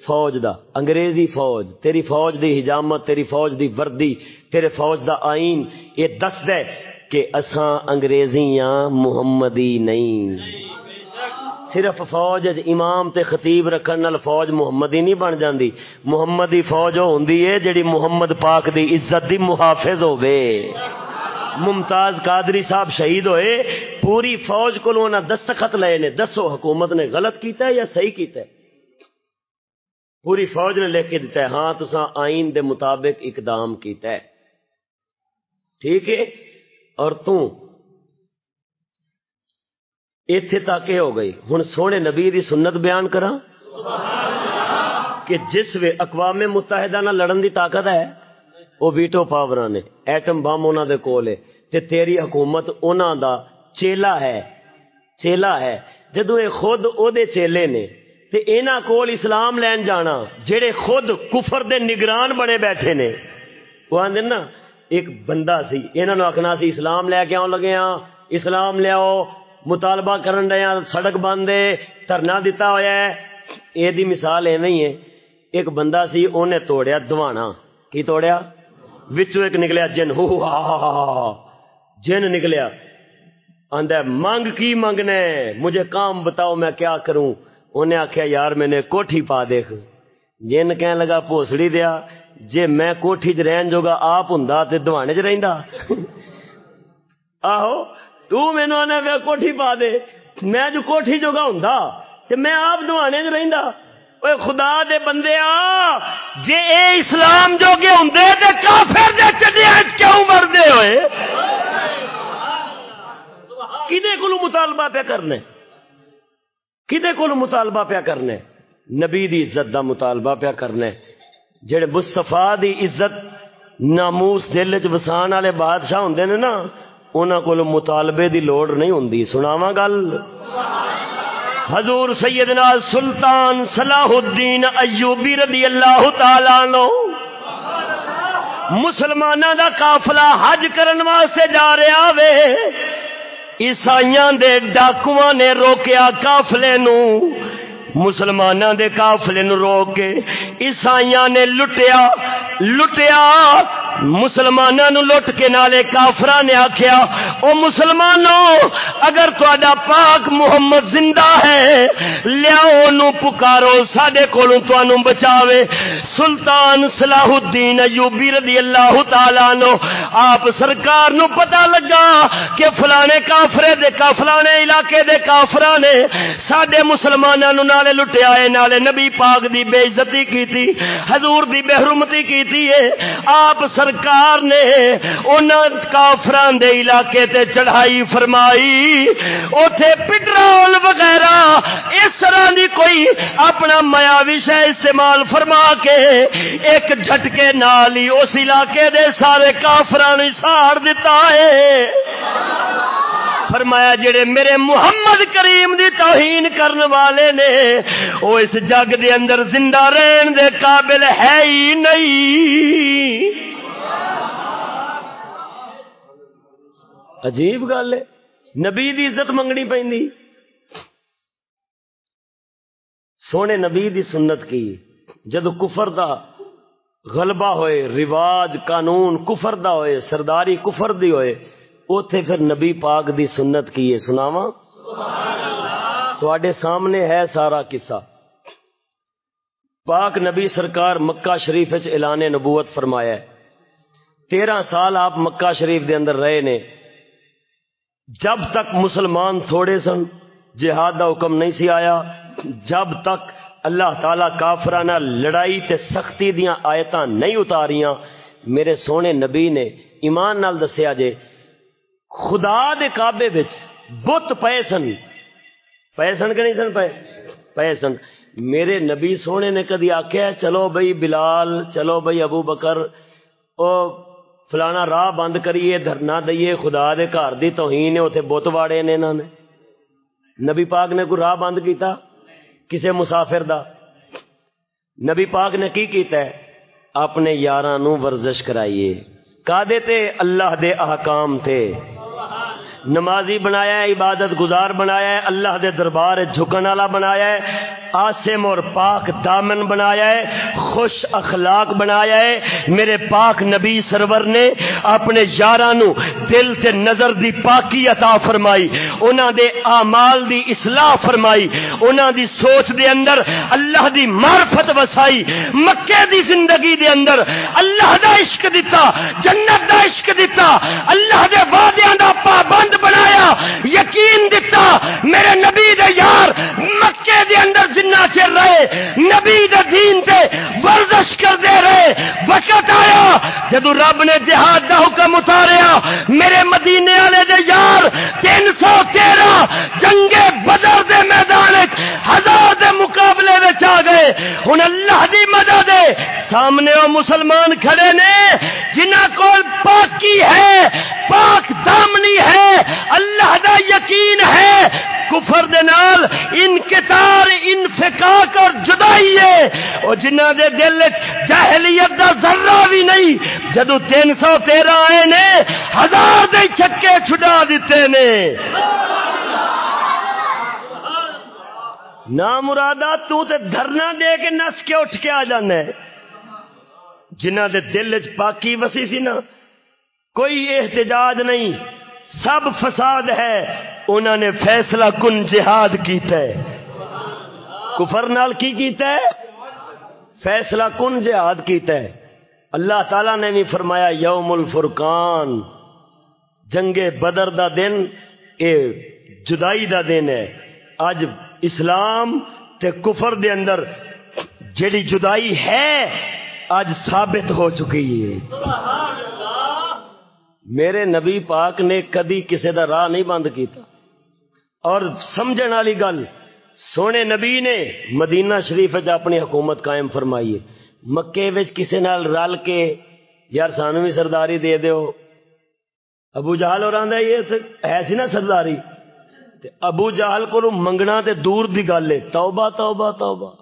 فوج دا، انگریزی فوج، تیری فوج دی حجامت، تیری فوج دی وردی، تیرے فوج دا آئین، یہ دس دے کہ اساں انگریزیاں محمدی نہیں۔ صرف فوج امام تے خطیب رکھن نال فوج محمدی نہیں بن جاندی۔ محمدی فوج ہوندی ہے جڑی محمد پاک دی عزت دی محافظ ہوے ممتاز قادری صاحب شہید ہوئے۔ پوری فوج کو انہاں دستخط لے نے۔ دسو حکومت نے غلط کیتا ہے یا صحیح کیتا ہے؟ پوری فوج نے لکھ کے دیتا ہے ہاں تساں آئین دے مطابق اقدام کیتا ہے۔ ٹھیک ہے؟ اور تو ایتھے تک ہو گئی۔ ہوں سونے نبی دی سنت بیان کرا کہ جس وے اقوام متحدہ نہ لڑن دی طاقت ہے، وہ ویٹو پاور نے، ایٹم بم انہوں دے کول ہے۔ تے تیری حکومت انہوں دا چیلا ہے چیلا ہے۔ جدو یہ خود او دے چیلے نے، تے اینا کول اسلام لین جانا، جڑے خود کفر دے نگران بنے بیٹھے نے۔ وہ آدھے نا، ایک بندہ سی انہوں نے آخنا سی، اسلام لے کے آن لگے ہاں اسلام لیاؤ مطالبہ کرن رہے ہیں سڑک بند ہے، دھرنا دتا ہوا ہے۔ یہ دی مثال ایویں ہی ہے۔ ایک بندہ سی، اونے توڑیا دوانا۔ کی توڑیا؟ وچوں ایک نکلیا جن۔ ہو جن نکلیا۔ آندا مانگ کی مانگنے مجھے کام بتاؤ، میں کیا کروں؟ انہیں آخیا یار، میں نے کوٹھی پا دیکھ۔ جن کہنے لگا، پوسڑی دیا۔ جے میں کوٹھی چ رہن جوگا، آپ ہوں تو دوانے چ رہندا۔ [LAUGHS] آہو تو مینو آنا پیا کوٹھی پا دے میں جو کوٹھی جوگا ہوں تو میں آپ دوانے چ رہندا اوے خدا دے بندے آ جے اے اسلام جوگے ہوں تے کافر دے چڈیا کیوں مردے ہوئے کدے کو مطالبہ پہ کرنے کدے کو مطالبہ پیا کرنے نبی دی عزت دا مطالبہ پیا کرنے جڑے مستفا دی عزت ناموس دل چ وسان والے بادشاہ ہوندے نے نا انہاں کول مطالبے دی لوڑ نہیں ہوندی، سناواں گل؟ حضور سیدنا سلطان صلاح الدین ایوبی رضی اللہ تعالی عنہ مسلماناں دا قافلہ حج کرن واسطے جا رہا وے۔ عیسائیاں دے ڈاکواں نے روکیا قافلے نو مسلماناں دے قافلے نو روک کے عیسائیاں نے لٹیا لٹیا۔ مسلمانوں نو لٹ کے نالے کافرا نے آخیا او مسلمانوں، اگر تا پاک محمد زندہ ہے، لیاؤ نو پکارو سڈے کو بچاوے۔ سلطان صلاح الدین ایوبی رضی اللہ تعالی نو آپ سرکار نو پتا لگا کہ فلانے کافرے دے کا فلانے علاقے دے کافرا نے سڈے مسلمانوں نالے لٹیا ہے نالے نبی پاک دی بے عزتی کی تھی حضور دی بے حرمتی کی تھی آپ سرکار نے انہاں کافران دے علاقے تے چڑھائی فرمائی۔ اوتھے پٹرول وغیرہ، اس طرح دی کوئی اپنا میاوی شے استعمال فرما کے ایک جھٹکے نال ہی اس علاقے دے سارے کافران ساڑ دیتا ہے۔ فرمایا جڑے میرے محمد کریم دی توہین کرن والے نے وہ اس جگ دے اندر زندہ رہن دے قابل ہے ہی نہیں۔ عجیب گل ہے، نبی دی عزت منگنی پی سونے نبی دی سنت کی، جد کفر دا غلبہ ہوئے، رواج، قانون کفر دا ہوئے، سرداری کفر دی ہوئے اوتھے پھر نبی پاک دی سنت کی ہے سناوا سامنے ہے سارا قصہ۔ پاک نبی سرکار مکہ شریف اعلان نبوت فرمایا ہے۔ تیرہ سال آپ مکہ شریف دے اندر رہے نے۔ جب تک مسلمان تھوڑے سن، جہاد دا حکم نہیں سی آیا، جب تک اللہ تعالی کافرانہ لڑائی تے سختی دیاں آیتاں نہیں اتاریاں، میرے سونے نبی نے ایمان نال دسیا جے خدا دے کعبے وچ بت پے سن۔ پے سن کہ نہیں سن؟ پے پے سن۔ میرے نبی سونے نے کدی آخیا چلو بھائی بلال، چلو بھائی ابو بکر، او فلانا راہ بند کریے، دھرنا دئیے، خدا دے گھر دی توہین ہے، اوتھے بت واڑے نے انہاں نے۔ نبی پاک نے کوئی راہ بند کیتا؟ کسے مسافر دا؟ نبی پاک نے کی کیتا ہے؟ اپنے یاراں نو ورزش کرائیے۔ کادے تے اللہ دے احکام تے۔ نمازی بنایا ہے عبادت گزار بنایا ہے اللہ دے دربار جھکن والا بنایا ہے۔ آسم اور پاک دامن بنایا ہے، خوش اخلاق بنایا ہے۔ میرے پاک نبی سرور نے اپنے یارانو دل تے نظر دی پاکی عطا فرمائی۔ انہاں دے اعمال دی اصلاح فرمائی۔ انہاں دی سوچ دے اندر اللہ دی معرفت وسائی۔ مکے دی زندگی دے اندر اللہ دا عشق دیتا جنت دا عشق دیتا اللہ دے وعدیاں دا پابند بنایا، یقین دیتا میرے نبی دے یار مکے دے اندر جنہ چر رہے، نبی دے دین تے ورزش کر دے رہے۔ وقت آیا جدو رب نے جہاد دا حکم اتاریا۔ میرے مدینے والے دے یار، تین سو تیرہ جنگے بدر دے میدان ہزار دے مقابلے میں آ گئے۔ ہوں اللہ دی مدد ہے۔ سامنے وہ مسلمان کھڑے نے جنہ کو پاکی ہے، پاک دامنی ہے، اللہ دا یقین ہے۔ کفر دے نال انکتار ان انفقاق اور جدائی ہے۔ او جنہ دے دل وچ جاہلیت دا ذرہ بھی نہیں، جدو تین سو تیرہ آئے نے، ہزار دے چھکے چھٹا دیتے نے۔ نہ مرادہ تو تے دھرنا دے کے نس کے اٹھ کے آ جانا ہے۔ جنہ دے دل چ پاکی وسی سی نا، کوئی احتجاج نہیں۔ سب فساد ہے انہوں نے فیصلہ کن جہاد کیتا ہے۔ کفر نال کی کیتا ہے؟ فیصلہ کن جہاد کیتا ہے؟ اللہ تعالی نے بھی فرمایا، یوم الفرقان، جنگ بدر دا دن، اے جدائی دا دن ہے۔ اج اسلام تے کفر دے اندر جیڑی جدائی ہے اج ثابت ہو چکی ہے۔ میرے نبی پاک نے کدی کسی دا راہ نہیں بند کیتا۔ اور سمجھن والی گل سونے نبی نے مدینہ شریف اپنی حکومت قائم فرمائی ہے۔ مکے وچ کسے نال رل کے، یار سانو بھی سرداری دے دیو۔ ابو جہل اور آندا یہ ہے سی نا سرداری۔ تے ابو جہل کو منگنا تے دور دی گل ہے۔ توبہ توبہ توبہ۔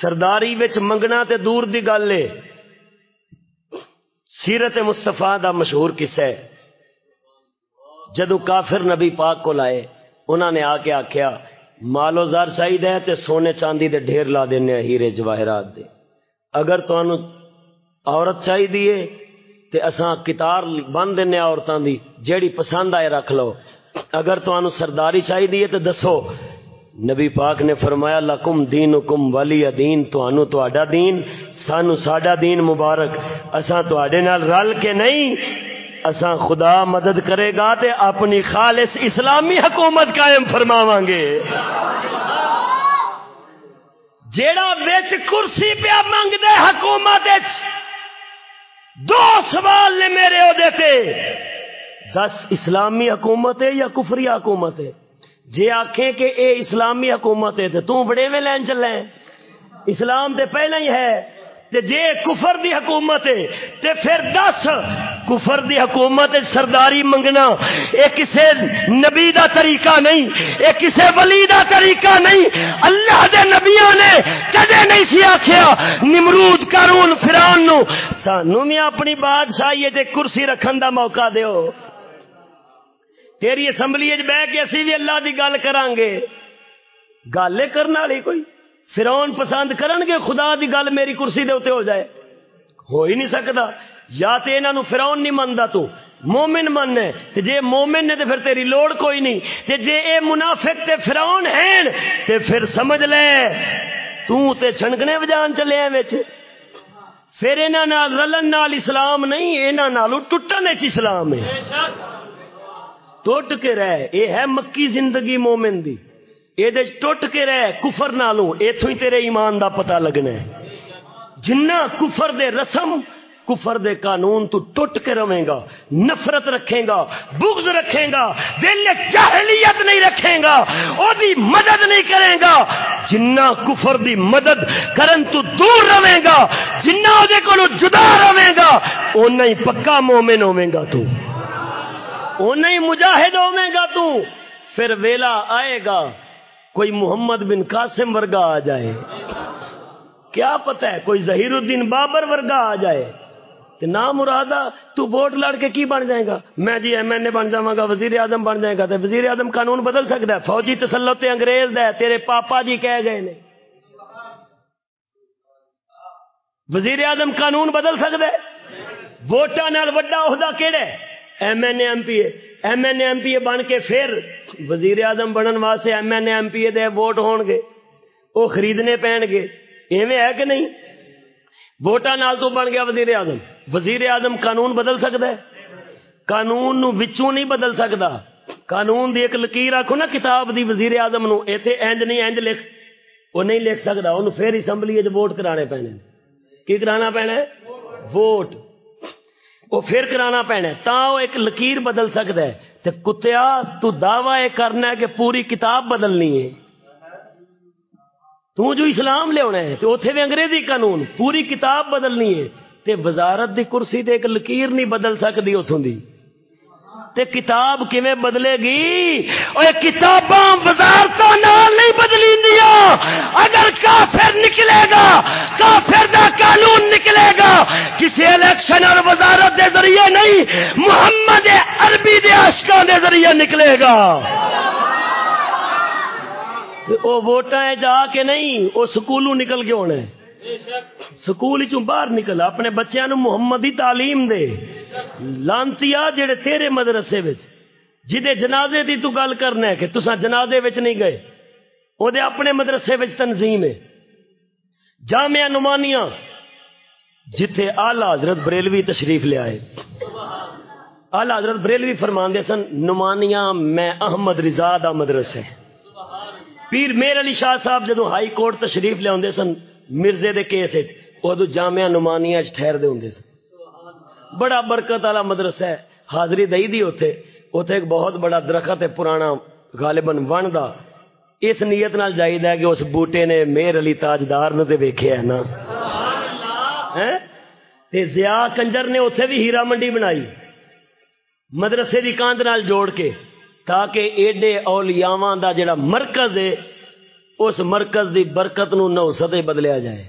سرداری وچ منگنا تے دور دی گل ہے۔ سیرت مصطفیٰ دا مشہور قصہ ہے۔ جدو کافر نبی پاک کو لائے انہوں نے آ کے آخیا مالو زر چاہیے تے سونے چاندی دے ڈھیر لا دینے ہیرے جواہرات دے۔ اگر تو عورت چاہیے تے اساں کتار بن دینے عورتوں دی جیڑی پسند آئے رکھ لو۔ اگر تو سرداری چاہیے تے دسو، نبی پاک نے فرمایا، لکم دین کم ولی دین تو دین سانو ساڈا دین مبارک۔ اساں تے نال رل کے نہیں اساں خدا مدد کرے گا تے اپنی خالص اسلامی حکومت قائم فرماواں گے۔ جیڑا وچ کرسی پیا منگ دے حکومت دو سوال نے میرے او دیتے دس، اسلامی حکومت ہے یا کفری حکومت ہے؟ جے آکھیں کہ اے اسلامی حکومت ہے تو بڑے میں لین چلے اسلام تے پہلے ہی ہے۔ تے جے کفر دی حکومت ہے، تے پھر دس کفر دی حکومت سرداری منگنا، اے کسے نبی دا طریقہ نہیں، اے کسے ولی دا طریقہ نہیں، اللہ دے نبیوں نے کدے نہیں سی آکھیا، نمرود، قارون، فرعون نو۔ سانو بھی اپنی بادشاہی تے کرسی رکھن دا موقع دیو۔ تیری اسمبلی بہ کے اسی بھی اللہ دی گل کران گے گل کرنے والی کوئی؟ فرون پسند کرن گے، خدا دی گل میری کرسی دے اتنے ہو جائے۔ ہو ہی نہیں سکتا۔ یا تو انہوں فرون نہیں منتا تو۔ مومن من ہے تے جے مومن نے تے پھر تیری لوڑ کوئی نہیں۔ تے جے اے منافق تے فرعون ہیں تے پھر سمجھ لے۔ تو تے چھنکنے بجان چلے ہیں وچ۔ پھر انہاں نال رلن نال اسلام نہیں، انہاں نالو ٹوٹن وچ اسلام ہے۔ ٹوٹ کے رہ۔ اے ہے مکی زندگی مومن دی۔ اے دے ٹوٹ کے رہ، کفر نالوں، ایتھوں ہی تیرے ایمان دا پتہ لگنا ہے۔ جنہ کفر دے رسم، کفر دے قانون تو ٹوٹ کے رہے گا، نفرت رکھے گا، بغض رکھے گا، دل جاہلیت نہیں رکھے گا او دی مدد نہیں کرے گا۔ جنہ کفر دی مدد کرن تو دور رہے گا، جنہ او دے کو جدا رہے گا اونہ ہی پکا مومن ہوے گا تو۔ نہیں مجاہد ہوے گا تو۔ پھر ویلا آئے گا۔ کوئی محمد بن قاسم ورگا آ جائے۔ کیا پتہ ہے کوئی ظہیر الدین بابر ورگا آ جائے۔ نہ مرادہ، تو ووٹ لڑ کے کی بن جائے گا؟ میں جی ایم این اے بن جاواں گا، وزیر اعظم بن جائے گا تو وزیر اعظم قانون بدل سکتا ہے۔ فوجی تسلط انگریز ہے تیرے پاپا جی کہہ گئے نے۔ وزیر اعظم قانون بدل سکتا ہے۔ ووٹاں نال وڈا عہدہ کیڑا ہے؟ M N A M P A M N A M P A بن کے پھر وزیر اعظم بنن واسطے M N A M P A they vote ہون گے وہ خریدنے پین گے ایویں ہے کہ نہیں؟ ووٹاں نال تو بن گیا وزیر اعظم۔ وزیر اعظم قانون بدل سکتا ہے؟ قانون نو وچوں نہیں بدل سکتا۔ قانون دی ایک لکیر آخو نا کتاب دی وزیر اعظم نو، ایتھے انج نہیں انج لکھ، وہ نہیں لکھ سکتا انہوں پھر اسمبلی ووٹ کرانے پینے۔ کی کرانا پینا ہے؟ ووٹ۔ وہ پھر کرانا پینا تا وہ ایک لکیر بدل سکتا ہے۔ تے کتیا، تو دعوی کرنا ہے کہ پوری کتاب بدلنی ہے۔ تو جو اسلام لیا ہے تو اتنے بھی انگریزی قانون، پوری کتاب بدلنی ہے۔ تے وزارت دی کرسی تے ایک لکیر نہیں بدل سکتی اتوں دی۔ تے کتاب کیویں بدلے گی؟ اور کتاباں وزارتوں نہیں بدلی دنیا، اگر کافر نکلے گا، کافر دا قانون نکلے گا، کسی الیکشن اور وزارت دے ذریعے نہیں، محمد عربی دے عشقاں دے ذریعے نکلے گا۔ وہ ووٹاں جا کے نہیں وہ سکولوں نکل کے ہونے۔ سکول چوں باہر نکل، اپنے بچیاں نو محمد دی تعلیم دے۔ لانتی جڑے تیرے مدرسے وچ، جدے جنازے دی تو گل کرنا ہے کہ تسا جنازے وچ نہیں گئے۔ او دے اپنے مدرسے وچ تنظیم ہے جامعہ نمانیاں جتھے آلہ حضرت بریلوی تشریف لے آئے آلہ حضرت بریلوی فرمان دے سن نمانیاں میں احمد رضا دا مدرسے پیر میر علی شاہ صاحب جدو ہائی کورٹ تشریف لے لیا سن مرزے دے کیس ادو جامعہ نمانیا ٹھہر دے ہوں سن بڑا برکت والا مدرسہ ہے حاضری دئی دی اوتھے اوتھے ایک بہت بڑا درخت ہے پرانا غالباً ون دا اس نیت نال جائیدا ہے کہ اس بوٹے نے میر علی تاجدار نے تے ویکھیا ہے نا۔ تے زیا کنجر نے اوتھے بھی ہیرا منڈی بنائی مدرسے دی کاند نال جوڑ کے تاکہ ایڈے اولیاواں دا جڑا مرکز ہے اس مرکز دی برکت نو نو سدے بدلیا جائے۔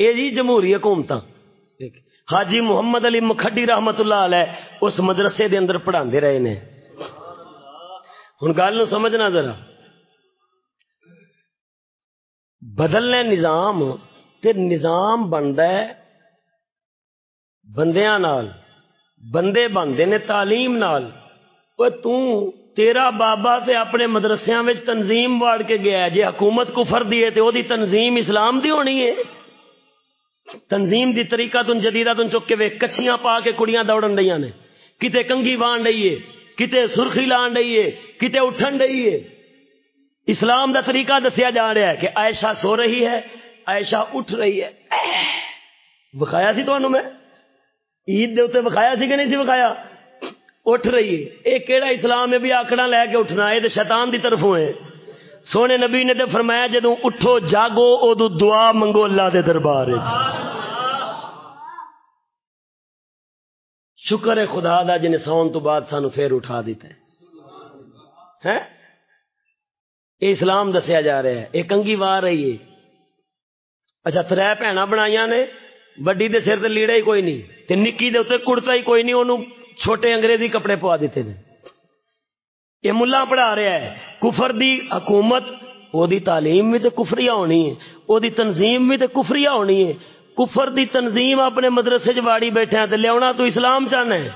اے جی جمہوری حکومت حاجی محمد علی مکھڈی رحمت اللہ علیہ اس مدرسے دے اندر پڑھا رہے نے۔ ہوں گل نو سمجھنا ذرا۔ بدلنے نظام تے نظام بنتا ہے بندیاں نال۔ بندے بنتے نے تعلیم نال۔ تیرا بابا تے اپنے مدرسیاں وچ تنظیم واڑ کے گیا ہے۔ جے حکومت کفر دی ہے تے او دی تنظیم اسلام دی ہونی ہے۔ تنظیم دی طریقہ تن جدیدہ تن چک کے وے کچھیاں پا کے کڑیاں دوڑن ڈیاں نے۔ کتے کنگھی وان ڈئی ہے، کتے سرخی لان ڈئی ہے، کتے اٹھن ڈئی ہے۔ اسلام دا طریقہ دسیا جا رہا ہے کہ عائشہ سو رہی ہے، عائشہ اٹھ رہی ہے۔ بخایا سی تو میں؟ عید دے اتنے بخایا سی کہ نہیں سی بخایا اٹھ رہی ہے۔ یہ کہڑا اسلام ہے؟ بھی آکڑا لے کے اٹھنا یہ شیطان دی طرفوں ہے۔ سونے نبی نے تو فرمایا جدو اٹھو جاگو ادو دعا منگو اللہ دے دربار شکر ہے خدا دا، جن سون تو بعد سانو پھر اٹھا دیتا ہے۔ یہ اسلام دسیا جا رہا ہے یہ کنگھی وار رہی ہے اچھا تر بھن بنائی نے وڈی دے سر تے لیڑا ہی کوئی نہیں تے نکی دے اتنے کڑتا ہی کوئی نہیں انہوں چھوٹے انگریزی کپڑے پوا دیتے ہیں یہ ملا پڑھا رہا ہے کفر دی حکومت وہ دی تعلیم بھی تو کفری ہونی ہے وہ دی تنظیم بھی تو کفری ہونی ہے کفر دی تنظیم اپنے مدرسے چاڑی بیٹھے ہیں تو لیا تو اسلام چاہنا ہے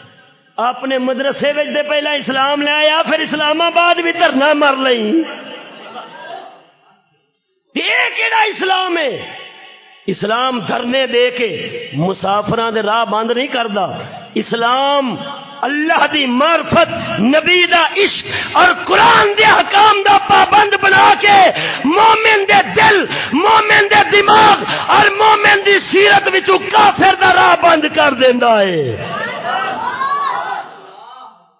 اپنے مدرسے دے پہلا اسلام لے آیا پھر اسلام آباد بھی دھرنا مر لئی یہ کہڑا اسلام ہے؟ اسلام دھرنے دے کے مسافران دے راہ بند نہیں کرتا اسلام اللہ دی معرفت، نبی دا عشق اور قرآن دے حکام دا پابند بنا کے مومن دے دل، مومن دے دماغ اور مومن دی سیرت وچوں کافر دا راہ بند کر دیندا ہے۔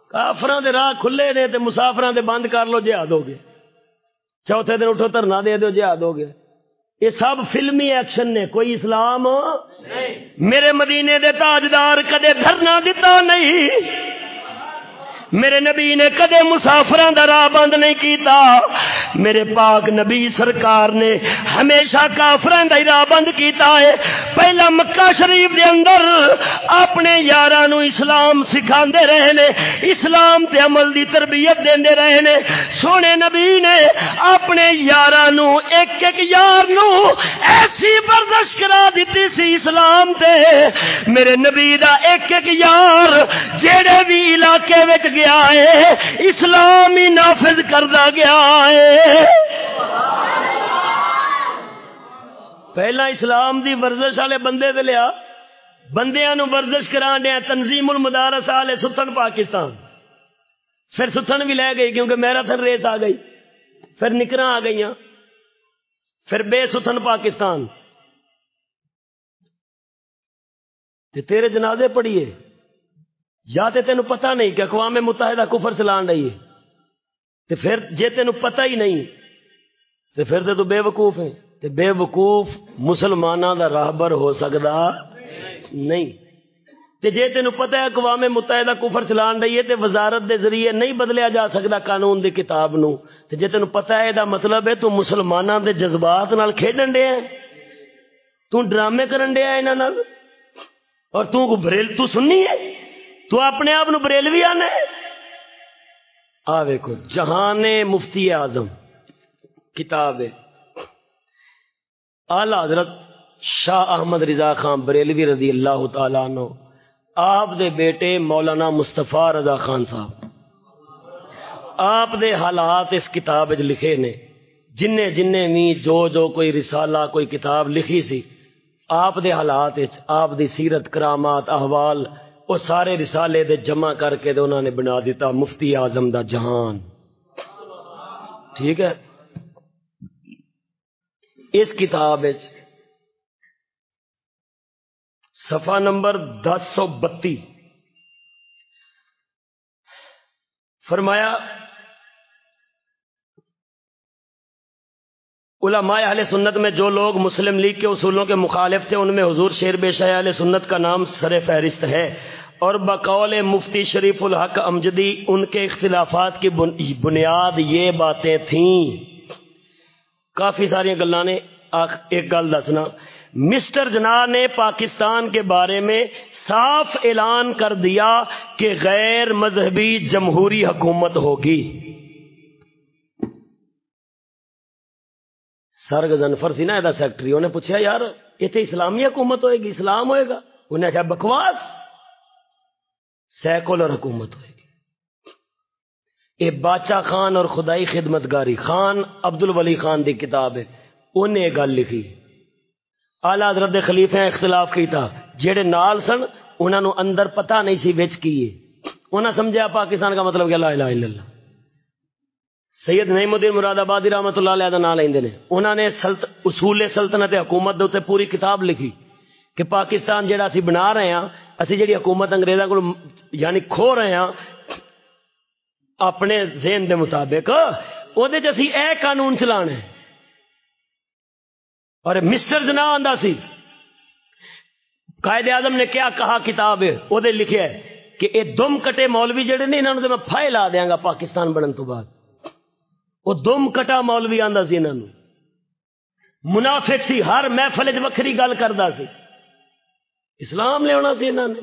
کافراں دے راہ کھلے نے تے مسافراں دے بند کر لو، جہاد ہو گئے۔ چوتھے دن اٹھو دھرنا دے دیو جہاد ہو گئے یہ سب فلمی ایکشن نے کوئی اسلام؟ میرے مدینے دے تاجدار کدے دھرنا دیتا نہیں۔ میرے نبی نے کدے مسافران دا راہ بند نہیں کیتا۔ میرے پاک نبی سرکار نے ہمیشہ کافران دا راہ بند کیتا ہے۔ پہلا مکہ شریف دے اندر اپنے یاراں نو اسلام سکھاندے رہے نے، اسلام تے عمل دی تربیت دیندے رہے نے۔ سونے نبی نے اپنے یاراں نو ایک ایک یار نو ایسی بردش کرا دیتی سی اسلام تے۔ میرے نبی دا ایک ایک یار جیڑے بھی علاقے وچ گیا گیا ہے، اسلام ہی نافذ کردہ گیا ہے۔ پہلا اسلام دی ورزش والے بندے دے لیا۔ بندیاں نو ورزش کران دیا، تنظیم المدارس والے ستن پاکستان۔ پھر ستن بھی لے گئی کیونکہ میراتھن ریس آ گئی۔ پھر نکرا آ گئی پھر بے ستن پاکستان۔ تیرے جنازے پڑھیے۔ یا تے تینوں پتہ نہیں کہ اقوام متحدہ کفر چلان رہی ہے۔ تے پھر جے تینوں پتہ ہی نہیں، تے پھر تے تو بے وقوف ہے تے بے وقوف مسلمانہ دا راہبر ہو سکدا نہیں۔ تے جے تینو پتہ ہے اقوام متحدہ کفر چلان رہی ہے، تے وزارت دے ذریعے نہیں بدلیا جا سکتا قانون دی کتاب نو۔ تے جے تینو پتہ ہے دا مطلب ہے تو مسلماناں دے جذبات نال کھیڈن دے ہیں۔ تو ڈرامے کرن دے انہاں نال۔ اور تو بریل تو سننی ہے۔ تو اپنے آپ بریلوی آنا ہے آ ویکھو، جہان مفتی اعظم، کتاب ہے۔ اعلی حضرت شاہ احمد رضا خان بریلوی رضی اللہ تعالیٰ عنہ، آپ دے بیٹے مولانا مصطفیٰ رضا خان صاحب۔ آپ دے حالات اس کتاب لکھے نے جن جن بھی جو جو کوئی رسالہ، کوئی کتاب لکھی سی، آپ دے حالات آپ دی سیرت، کرامات، احوال وہ سارے رسالے دے جمع کر کے دے انہوں نے بنا دیتا، مفتی اعظم دا جہان۔ ٹھیک ہے؟ اس کتاب صفحہ نمبر دس سو بتی۔ فرمایا، علماء اہل سنت میں جو لوگ مسلم لیگ کے اصولوں کے مخالف تھے، ان میں حضور شیر بے شاہ اہل سنت کا نام سر فہرست ہے۔ اور بقول مفتی شریف الحق امجدی، ان کے اختلافات کی بنیاد یہ باتیں تھیں۔ کافی ساری گلا نے ایک گل دسنا۔ مسٹر جنا نے پاکستان کے بارے میں صاف اعلان کر دیا کہ غیر مذہبی جمہوری حکومت ہوگی۔ سرگ زنفر سی نا سیکٹری انہیں پوچھا، یار اتنے اسلامی حکومت ہوئے گی؟ اسلام ہوئے گا؟ انہیں کہا بکواس! سیکولر حکومت ہوئے گی۔ یہ باچا خان اور خدائی خدمت گاری خان عبد الولی خان دی کتاب ہے۔ انہیں گل لکھی۔ آلہ حضرت خلیفہ اختلاف کیتا۔ جڑے نال سن، انہوں نے اندر پتہ نہیں سی بچ کی انہوں سمجھا پاکستان کا مطلب کیا لا الہ الا اللہ۔ سید نعیم الدین مراد آبادی رحمت اللہ علیہ کا نام لیندے نے۔ انہوں نے سلط اصول سلطنت حکومت دے پوری کتاب لکھی۔ کہ پاکستان جڑا اسی بنا رہے ہیں، اسی جڑی حکومت انگریزاں کو یعنی کھو رہے ہیں، اپنے ذہن دے مطابق وہ اسی اے قانون چلانے اور مسٹر جنا آندا سی، قائد اعظم نے کیا کہا کتاب ہے وہ لکھے ہے کہ اے دم کٹے مولوی جڑے نے انہوں نے میں پھائے لا دیاں گا پاکستان بڑھن تو بعد۔ وہ دم کٹا مولوی آندا سی انہوں منافق سی، ہر محفل چ وکری گل کردا سی۔ اسلام لیا سی انہوں نے۔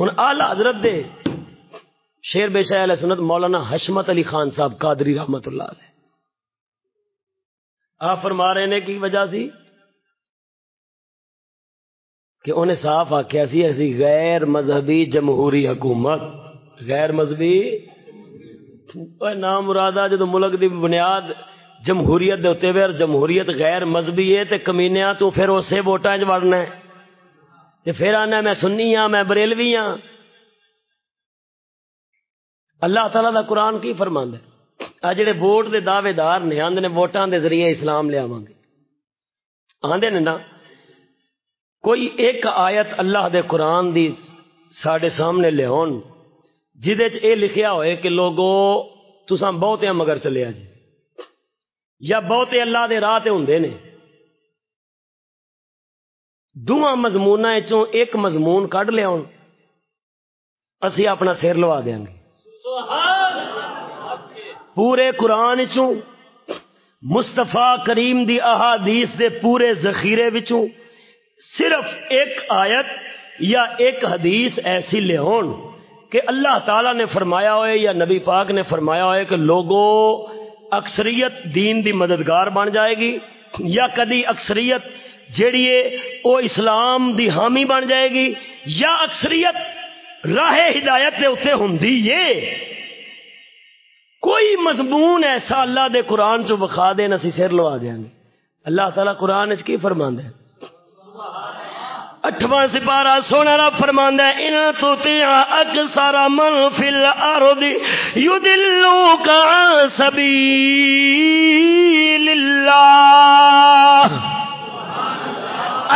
ہوں آلہ حضرت دے شیر بے شاہ سنت مولانا حشمت علی خان صاحب قادری رحمت اللہ علیہ۔ آپ فرما رہے نے کی وجہ سی؟ کہ انہیں صاف آخیا سی، ایسی غیر مذہبی جمہوری حکومت، غیر مذہبی۔ نام مرادہ جدو ملک دی بنیاد جمہوریت دے ہوتے اور جمہوریت غیر مذہبی ہے تے کمینیا تو پھر اسے ووٹاں وڑنا ہے۔ تے پھر آنا میں سنی ہاں میں بریلوی ہاں۔ اللہ تعالی دا قرآن کی فرماند ہے؟ آ جڑے ووٹ دے دعوے دار نے، آندے نے ووٹاں دے ذریعے اسلام لے آواں گے۔ آندے نے نا، کوئی ایک آیت اللہ دے قرآن دی ساڈے سامنے لے آن جہد اے لکھیا ہوئے کہ لوگوں تساں بہتے مگر چلے جی یا بہتے اللہ دے راہ تے ہوندے نے۔ دونوں مضمون ایک مضمون کڈ لیا اسی اپنا سر لوا دیا گے۔ پورے قرآن چوں مستفا کریم دی احادیث دے پورے ذخیرے وچوں صرف ایک آیت یا ایک حدیث ایسی لے کہ اللہ تعالی نے فرمایا ہوئے یا نبی پاک نے فرمایا ہوئے کہ لوگوں اکثریت دین دی مددگار بن جائے گی یا کدی اکثریت جیڑی وہ اسلام دی حامی بن جائے گی، یا اکثریت راہ ہدایت دے اتنے ہوں یہ کوئی مضمون ایسا اللہ دے قرآن چ بخا دے نسی سر لوا دیا گے۔ اللہ تعالیٰ قرآن کی فرماند ہے؟ اٹھواں سپارہ سونا رب فرماندا ہے، ان تو تیا اکثر من فی الارض یدلوک عن سبیل اللہ.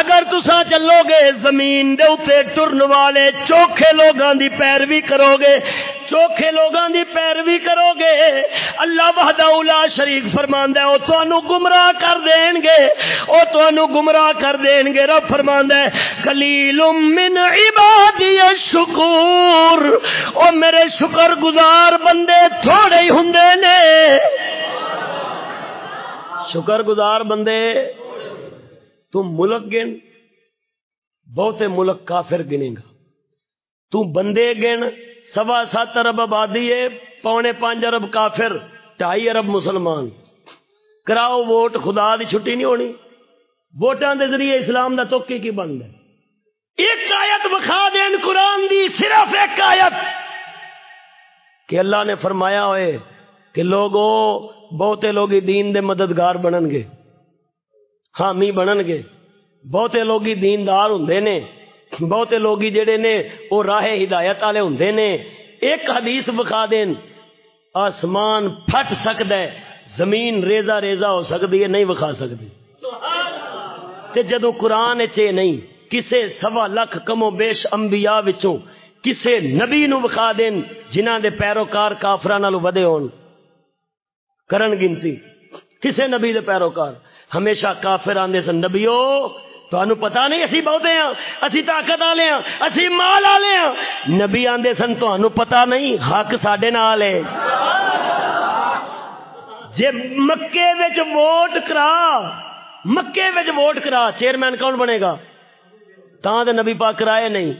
اگر تسا چلو گے زمین دے اتنے ٹرن والے چوکھے لوگوں دی پیروی کرو گے چوکھے لوگوں دی پیروی کرو گے اللہ وحدہ اولا شریک فرماندا ہے او تانوں گمراہ کر دین گے او تانوں گمراہ کر دین گے، رب فرماندا ہے، قلیل من عبادی الشکور او میرے شکر گزار بندے تھوڑے ہی ہوندے نے۔ شکر گزار بندے تم ملک گن، بہتے ملک کافر گنے گا۔ تو بندے گن، سوا سات ارب آبادی ہے، پونے پانچ ارب کافر ڈھائی ارب مسلمان۔ کراؤ ووٹ خدا دی چھٹی نہیں ہونی۔ ووٹاں دے ذریعے اسلام دا توقی کی بند ہے۔ ایک آیت بخا دین قرآن دی، صرف ایک آیت۔ کہ اللہ نے فرمایا ہوئے کہ لوگوں بہتے لوگ دین دے مددگار بنن گے۔ حامی بنن گے بہتے لوگ دیندار ہوں نے۔ بہتے لوگ جڑے نے وہ راہ ہدایت والے ہوں نے۔ ایک حدیث بخا دین۔ آسمان پھٹ سکتا ہے، زمین ریزا ریزا ہو سکتی ہے، نہیں بخا سکتی تے جدو قرآن چے نہیں، کسے سوا لکھ کمو بیش انبیاء وچوں کسے نبی نو بخا دین جنہ دے پیروکار کافران نالو ودے ہون۔ کرن گنتی۔ کسے نبی دے پیروکار۔ ہمیشہ کافر آندے سن، نبیو، تو پتا نہیں اسی بہتے ہیں، اسی طاقت والے ہیں، اسی مال والے ہیں۔ نبی آندے سن، تو پتا نہیں حق سڈے نال ہے۔ جے مکے وچ ووٹ کرا، مکے وچ ووٹ کرا، چیئرمین کون بنے گا؟ تاں دے نبی پاک کرائے نہیں۔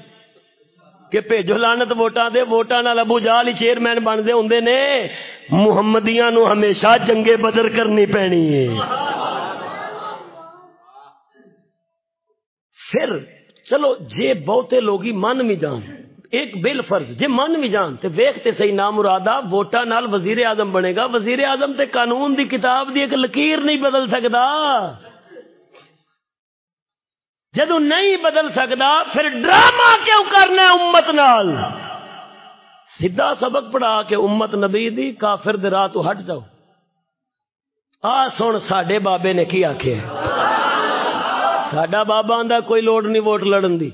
کہ بھیجو لانت ووٹاں دے، ووٹاں نال ابو جال ہی چیئرمین بنتے ہوں نے۔ محمدیاں نو ہمیشہ جنگے بدر کرنی پینی ہے۔ پھر چلو جے بہتے لوگ من بھی جان، ایک بل فرض، جے من بھی جان، تے ویخ تے صحیح نام مرادا ووٹا نال وزیر اعظم بنے گا۔ وزیر اعظم تے قانون دی کتاب دی ایک لکیر نہیں بدل سکتا جدو نہیں بدل سکتا پھر ڈرامہ کیوں کرنا ہے امت نال؟ سیدھا سبق پڑھا کے امت نبی دی کافر دے راہ تو ہٹ جاؤ۔ آ سن، ساڈے بابے نے کی آخیا سڈا بابا آدھا کوئی لوڑ نہیں ووٹ لڑن دی،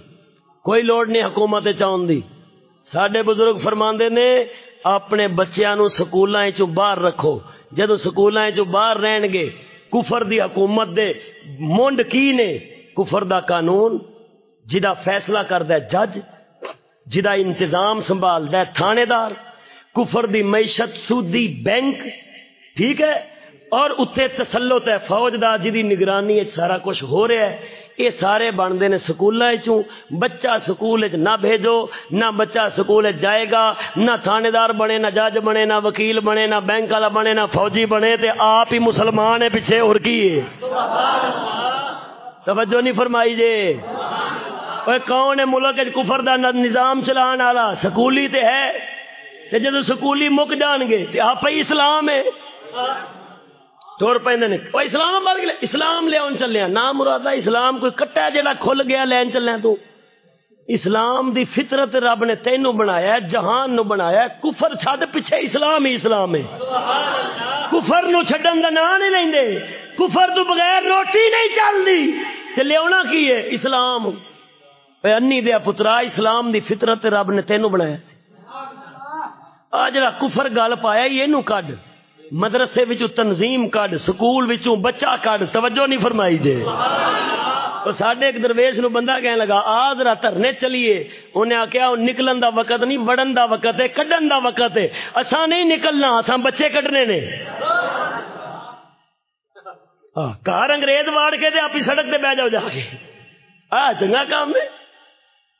کوئی لوڑ نہیں حکومت چاہن دی۔ سڈے بزرگ فرماندے نے، اپنے بچیاں نو سکولاں چ باہر رکھو۔ جدو سکولاں چ باہر رہن گے، کفر دی حکومت دے مونڈ کی نے؟ کفر دا قانون جدا فیصلہ کرد جج جدا انتظام سنبھال ہے تھانے دار۔ کفر دی معیشت سودی بینک، ٹھیک ہے؟ اور اتنے تسلط ہے، فوج دا، جدی نگرانی سارا کچھ ہو رہا ہے۔ یہ سارے بنتے ہیں سکول بچہ سکول نہ بھیجو، نہ بچہ سکول جائے گا، نہ تھانے دار بنے، نہ جج بنے، نہ وکیل بنے، نہ بینک والا بنے، نہ فوجی بنے، تے آپ ہی مسلمان ہے پیچھے اور کی توجہ نہیں فرمائی جے۔ کون ہے ملک کفر دا نظام چلان والا؟ سکولی تے ہے۔ جب سکولی مک جان گے، تے آپ ہی اسلام ہے ٹور پہ اسلام آباد اسلام لیا چلے نہ مراد اسلام کوئی کٹا جا کھل گیا لین چلے تو۔ اسلام دی فطرت رب نے تینوں بنایا جہان نو بنایا کفر چھڈ پیچھے اسلام ہی اسلام ہے۔ کفر نو چھڈن دا نام نہیں لیندے کفر تو بغیر روٹی نہیں چلدی۔ تے لیاونا کی ہے؟ اسلام۔ اے انی دیا پترا، اسلام دی فطرت رب نے تینوں بنایا سی آ جڑا کفر گل پایا اینو کڈ۔ مدرسے وچ تنظیم کڈ، سکول وچوں بچہ کڈ، توجہ نہیں فرمائی جے۔ تو ساڈے ایک درویش نو بندہ کہنے لگا آ ذرا دھرنے چلیے۔ انہیں آخیا نکلن دا وقت نہیں، وڑن دا وقت ہے، کڈن دا وقت ہے۔ اساں نہیں نکلنا، اساں بچے کڈنے نے۔ کار انگریز واڑ کے دے آپ سڑک تے بہ جاؤ جا کے۔ آ چنگا کام ہے۔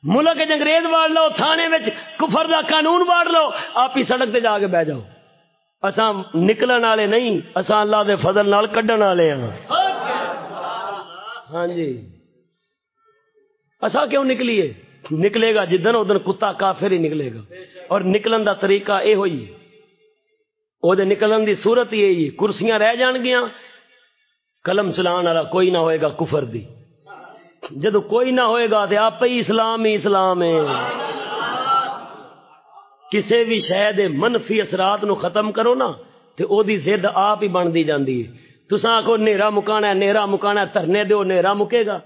ملک انگریز واڑ لو، تھانے وچ کفر دا قانون واڑ لو، آپ ہی سڑک تے جا کے بہ جاؤ۔ اساں نکلن والے نہیں، اساں اللہ دے فضل نال کڈن والے ہاں۔ ہاں جی۔ اساں کیوں نکلیے؟ نکلے گا جدن ادن کتا کافر ہی نکلے گا۔ اور نکلن دا طریقہ اے ہوئی او دے نکلن دی صورت یہ کرسیاں رہ جان گیاں۔ قلم چلان والا کوئی نہ ہوئے گا کفر دی۔ جدو کوئی نہ ہوئے گا تو آپ ہی اسلام ہی اسلام ہے۔ کسی بھی شہ منفی اثرات نو ختم کرو نا تو او دی زد آپ ہی بنتی جاتی ہے۔ تسا آخو نیرا مکانا نیرا مکانا ترنے دو نیرا مکے گا۔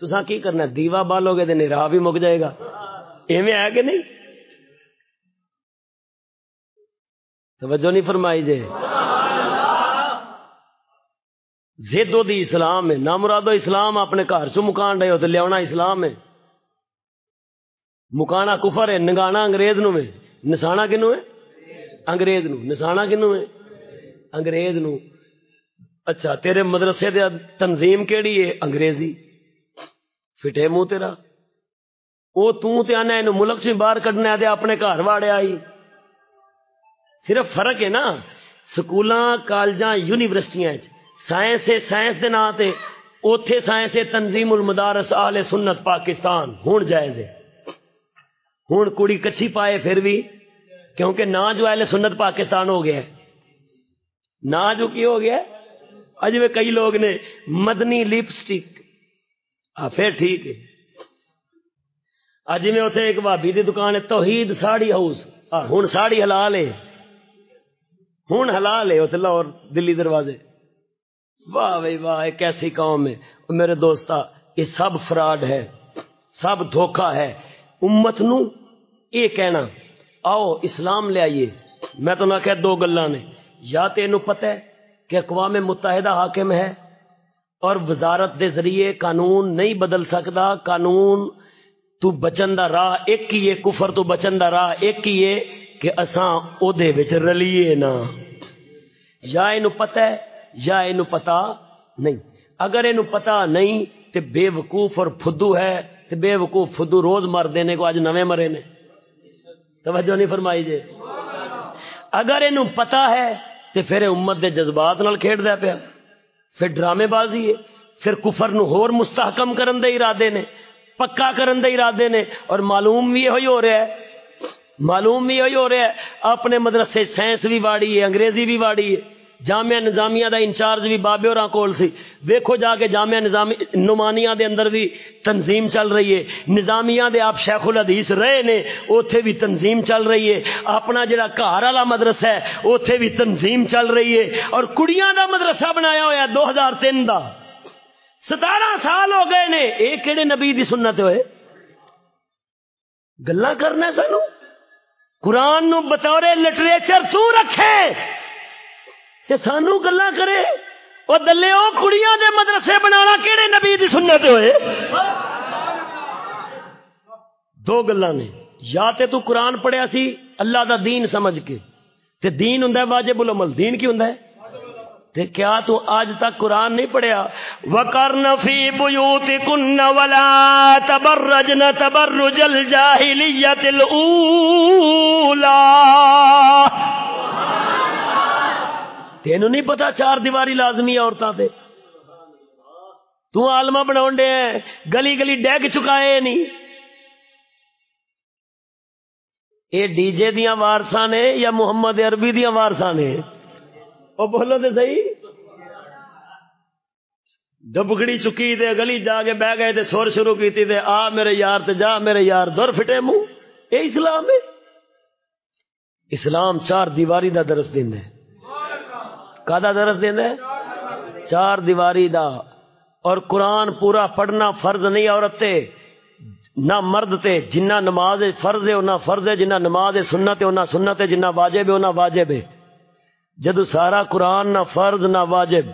تسا کی کرنا دیوا بالو گے تو نیرا بھی مک جائے گا۔ ایویں ہے کہ نہیں؟ توجہ نہیں فرمائی جے۔ زیدو دی اسلام ہے نہ مرادو اسلام اپنے گھر چ مکان رہے ہو تو لیا اسلام ہے۔ مکانا کفر ہے نگانا انگریز نو ہے نسانا کنو ہے انگریز نو نسانا کنو ہے انگریز نو اچھا تیرے مدرسے دے تنظیم کیڑی ہے انگریزی فٹے منہ تیرا وہ تے آنا یہ ملک سے باہر کڈنا دے اپنے گھر واڑے آئی صرف فرق ہے نا سکولاں کالجاں یونیورسٹیاں سائنس ہے سائنس دے نام تے اوتھے سائنس ہے تنظیم المدارس آل سنت پاکستان ہون جائز ہے ہوں کڑی کچھی پائے پھر بھی، کیونکہ نہ جو اہل سنت پاکستان ہو گیا نہ جو کی ہو گیا؟ اج میں کئی لوگ نے مدنی لپسٹک پھر ٹھیک ہے۔ اج میں اتنے ایک بھابی دی دکان ہے، توحید ساڑی ہاؤس۔ ہوں ساڑی حلال ہے۔ ہوں حلال ہے اتنے لاہور دلی دروازے۔ واہ بھائی واہ ایک ایسی قوم ہے۔ میرے دوست یہ سب فراڈ ہے، سب دھوکا ہے۔ امت نو یہ کہنا، آؤ اسلام لے آئیے۔ میں تو نہ کہ دو گلا نے۔ یا تو یہ پتہ ہے کہ اقوام متحدہ حاکم ہے اور وزارت دے ذریعے قانون نہیں بدل سکتا۔ قانون تو بچن دا راہ ایک ہی ہے، کفر تو بچن دا راہ ایک ہی ہے کہ اساں او دے وچ رلیے نا۔ یا یہ پتہ ہے، یا یہ پتا نہیں۔ اگر یہ پتا نہیں، تے بے وقوف اور فدو ہے، تے بے وقوف فدو روز مر دینے کو اج نویں مرے نے۔ توجہ نہیں فرمائی جے اگر یہ پتا ہے تو پھر امت دے جذبات نال کھیڈ دیا پیا۔ پھر ڈرامے بازی ہے۔ پھر کفر نو ہور مستحکم کرن دے ارادے نے۔ پکا کرن دے ارادے نے۔ اور معلوم بھی یہ ہو رہا ہے۔ معلوم بھی یہ ہو رہا ہے۔ اپنے مدرسے سائنس بھی واڑی ہے، انگریزی بھی واڑی ہے۔ جامعہ نظامیہ دا انچارج بھی بابے اور کول سی۔ ویکھو جا کے جامعہ نظامی نمانیہ دے اندر بھی تنظیم چل رہی ہے۔ نظامیہ دے آپ شیخ الحدیث رہے نے، اوتھے بھی تنظیم چل رہی ہے۔ اپنا جڑا گھر والا مدرسہ ہے، اوتھے بھی تنظیم چل رہی ہے۔ اور کڑیاں دا مدرسہ بنایا ہوا ہے دو ہزار تین دا۔ ستارہ سال ہو گئے نے، اے کہڑے نبی دی سنت ہوئے؟ گلا کرنا سانو؟ قرآن نو بطور لٹریچر تو رکھے۔ تے سانو گلا کرے وہ دلے وہ کڑیاں دے مدرسے بنا کہڑے نبی دی سنت ہوئے؟ دو گلا نے، یا تے تو قرآن پڑھیا سی، اللہ دا دین سمجھ کے۔ تے دین ہوں واجب العمل، دین کی ہوں تے کیا تو آج تک قرآن نہیں پڑھیا؟ وکرن فی بیوت کن ولا تبرجن تبرج الجاہلیت الاولا تین نہیں پتا چار دیواری لازمی عورتوں سے تو آلما بنا گلی گلی ڈگ چکائے نہیں۔ یہ ڈی جے دیا وارسا نے یا محمد عربی دیا وارسا نے؟ وہ بولو تو صحیح۔ ڈبکڑی چکی تے، گلی جا کے بہ گئے تے سور شروع کی تے، آ میرے یار تے جا میرے یار دور فٹے منہ۔ یہ اسلام ہے۔ اسلام چار دیواری دا درس دینا ہے۔ کادا درس دینا ہے؟ چار دیواری دا۔ اور قرآن پورا پڑھنا فرض نہیں عورت تے نہ مرد تے جنہ نماز فرض ہے انہاں فرض ہے جنہ نماز سنت ہے انہاں سنت ہے جنہ واجب ہے انہاں واجب ہے۔ جدو سارا قرآن نہ فرض نہ واجب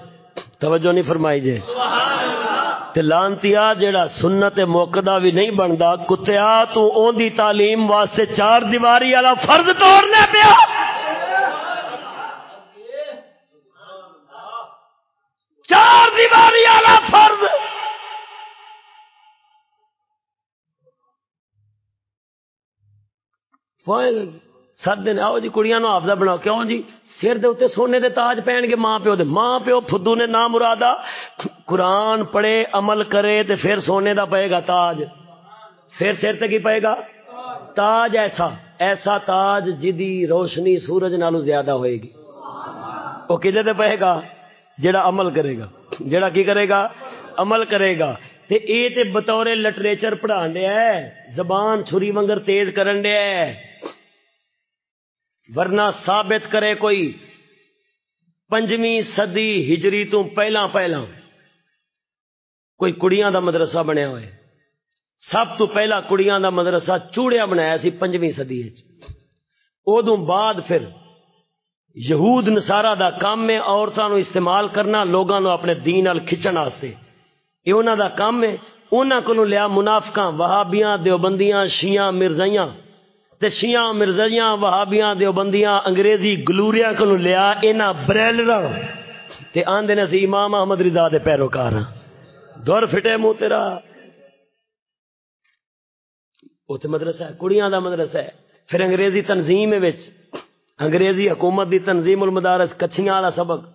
توجہ نہیں فرمائی جے۔ تے لانتیا جیڑا سنت موقع بھی نہیں بنتا کتیا تو اون دی تعلیم واسطے چار دیواری والا فرض توڑنے پیا؟ چار دیواری والا فرض۔ سات دن، آؤ جی کڑیاں نو حافظہ بناؤ کیوں جی سر دے اتنے سونے دے تاج پہن گے، ماں پیو دے، ماں پیو فدو نے نام مرادا قرآن پڑھے، عمل کرے، تے پھر سونے دا پائے گا تاج۔ پھر سر تے کی پائے گا؟ تاج ایسا ایسا تاج جدی روشنی سورج نالو زیادہ ہوئے گی۔ وہ کدے تے پائے گا؟ جڑا عمل کرے گا۔ جڑا کی کرے گا؟ عمل کرے گا۔ تے اے تے بطور لٹریچر پڑھان دیا ہے۔ زبان چھری منگر تیز کرن دیا ہے۔ ورنہ ثابت کرے کوئی۔ پنجویں صدی ہجری تو پہلا پہلا کوئی کڑیاں دا مدرسہ بنیا ہوئے۔ سب تو پہلا کڑیاں دا مدرسہ چوڑیا بنایا سی پنجویں صدی ادو بعد پھر یہود نسارا دا کام ہے عورتوں استعمال کرنا لوگوں نو اپنے دین ال کھچن واسطے۔ یہ انہوں دا کام ہے انہوں کو لیا منافقاں، وہابیاں، دیوبندیاں شیاں مرزائیاں۔ تے شیاں مرزائیاں، وہابیاں، دیوبندیاں، انگریزی گلوریاں کو لیا انہاں بریلراں تے آندے نے سی امام احمد رضا دے پیروکار۔ ہاں دور فٹے منہ تیرا۔ اتنے مدرسہ ہے، کڑیاں دا مدرسہ ہے۔ پھر انگریزی تنظیم وچ۔ انگریزی حکومت دی تنظیم المدارس، کچھیاں والا سبق۔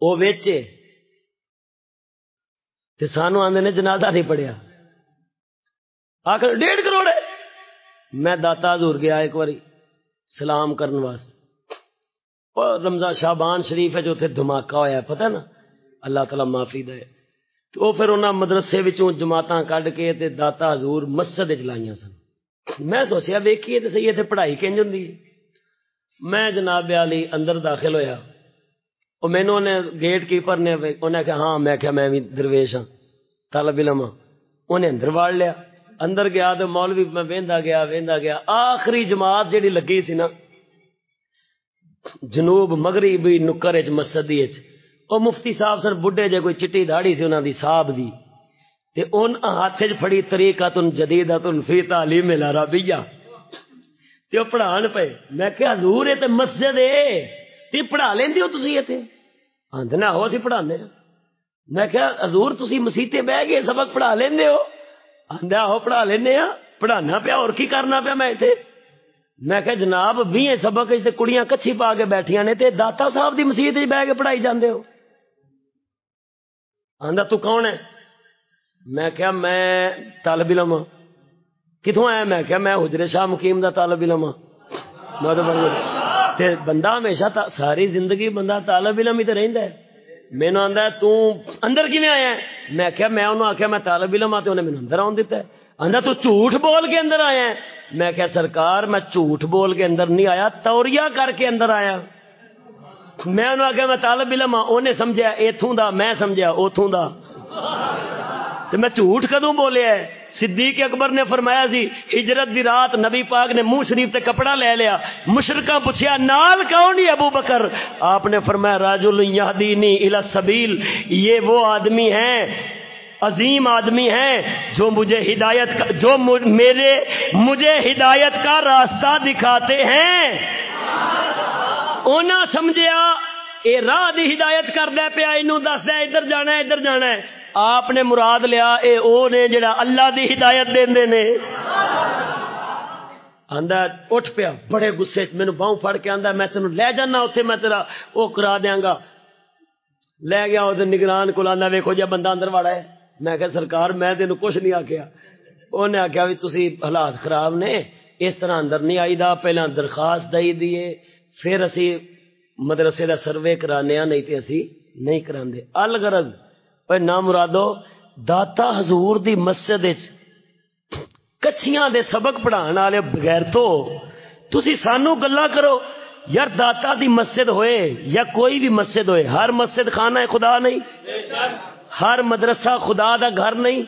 وہ ویچے۔ تے سانو آندے نے جنازہ نہیں پڑھیا۔ آخر ڈیڑھ کروڑ ہے۔ میں داتا حضور گیا ایک باری سلام کرنے واسطے۔ اور رمضان شابان شریف ہے جو تھے دھماکہ ہویا ہے، پتہ نا؟ اللہ تعالی معافی دے۔ تو پھر انہاں مدرسے وچوں جماعتاں کڈ کے تے داتا حضور مسجد وچ لائیاں سن۔ میں سوچیا، ویکھیے تے صحیح تے پڑھائی کنج ہوندی ہے۔ میں جناب علی اندر داخل ہویا۔ وہ مینو نے گیٹ کیپر نے انہیں کہا ہاں میں کہا میں بھی درویش ہاں طالب علم ہاں۔ انہیں اندر واڑ لیا۔ اندر گیا تو مولوی میں وہدا گیا وہدا گیا۔ آخری جماعت جیڑی لگی سی نا، جنوب مغربی نکر چ مسجد وہ مفتی صاحب سن بڈھے جے کوئی چٹی داڑھی سی انہوں دی صاحب دی۔ تے ان ہاتھ چ پھڑی طریقہ تن جدید تن فی تعلیم العربیہ۔ تے پڑھان پے میں کہ حضور تے مسجد ہے۔ تے پڑھا لیندے ہو تسی ایتھے آندنا ہو اسی پڑھانے میں کہ حضور، تسی مسیتے بہ گئے، سبق پڑھا لیندے ہو؟ آندا ہاں, ہو پڑھا لینے ہاں۔ پڑھانا پیا، اور کی کرنا پیا میں ایتھے میں کہ جناب بھی سبق تے کڑیاں کچھی پا کے بیٹھیاں نے تے داتا صاحب دی مسجد وچ بیٹھ کے پڑھائی جاندے ہو۔ آندا، تو کون ہے؟ میں کیا میں طالب علم ہوں کتوں آیا؟ میں کیا میں حجر شاہ مقیم دا طالب علم ہاں۔ تے بندہ ہمیشہ ساری زندگی بندہ طالب علم ہی تے رہندا ہے۔ مینوں آندا ہے، تو اندر کیویں آیا ہے؟ میں کیا میں انہوں آکھیا، میں طالب علم ہاں تے انہیں مینوں اندر آن دیتا ہے۔ آندا، تو جھوٹ بول کے اندر آیا ہے۔ میں کیا سرکار، میں جھوٹ بول کے اندر نہیں آیا توریا کر کے اندر آیا۔ میں انہوں آکھیا، میں طالب علم ہاں انہیں سمجھیا، ایتھوں دا، میں سمجھیا، اوتھوں دا۔ تے میں جھوٹ کدوں بولیا ہے؟ صدیق اکبر نے فرمایا سی، ہجرت دی رات نبی پاک نے منہ شریف تے کپڑا لے لیا۔ مشرقہ پوچھیا، نال کون ہی ابو بکر؟ آپ نے فرمایا راجل یہدینی الی السبیل۔ یہ وہ آدمی ہیں، عظیم آدمی ہیں جو مجھے ہدایت کا جو میرے مجھے ہدایت کا راستہ دکھاتے ہیں۔ اونا سمجھیا، اے راہ دی ہدایت کر پیا، اینو دس دے ادھر جانا ہے، ادھر جانا ہے۔ آپ نے مراد لیا اے او نے جڑا اللہ دی ہدایت دیندے نے۔ آندا اٹھ پیا، بڑے غصے چ مینوں باہوں پھڑ کے آندا، میں تینوں لے جانا اوتھے، میں تیرا او کرا دیاں گا لے گیا او نگران کول، آندا ویکھو جی بندہ اندر واڑا ہے۔ میں کہ سرکار، میں تینوں کچھ نہیں آکھیا۔ اونے آکھیا وی تسی حالات خراب نے، اس طرح اندر نہیں آئی دا پہلا درخواست دئی دیے پھر اسی مدرسے دا سروے کرانے نہیں تے اسی نہیں کراندے۔ الغرض پر نہ مرادو داتا حضور دی مسجد کچھیاں دے سبق پڑھان والے بغیر تو تسی سانو گلا کرو یار داتا دی مسجد ہوئے یا کوئی بھی مسجد ہوئے ہر مسجد خانہ خدا نہیں ہر مدرسہ خدا دا گھر نہیں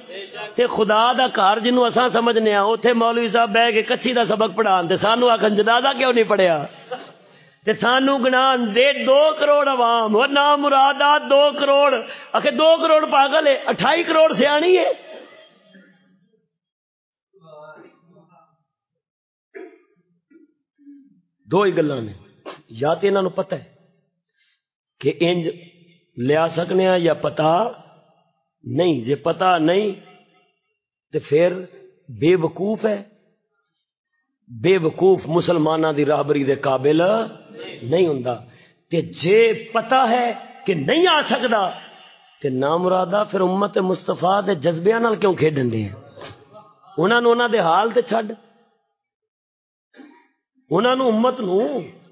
تے خدا دا گھر جنوں اساں سمجھنے ہاں اوتھے مولوی صاحب بیٹھ کے کچھی دا سبق پڑھان تے سانو آکھن جنازہ کیوں نہیں پڑھیا تے سانو گنان دے دو کروڑ عوام، اور نام مرادا دو کروڑ۔ اکھے دو کروڑ پاگل ہے، اٹھائی کروڑ سیانی ہے۔ دو ہی گلا نے۔ یا تو انہوں پتہ ہے کہ انج لیا سکنے ہیں یا پتا نہیں۔ جے پتا نہیں تو پھر بے وقوف ہے۔ بے وقوف مسلمانہ دی راہبری دے قابل نہیں ہوں تے جے پتا ہے کہ نہیں آ سکتا تے نام مرادہ پھر امت مستفا دے جذبے نال کیوں کھیڈن دے ہیں؟ انہاں نو انہاں دے حال تے چھڈ۔ انہاں نو امت نو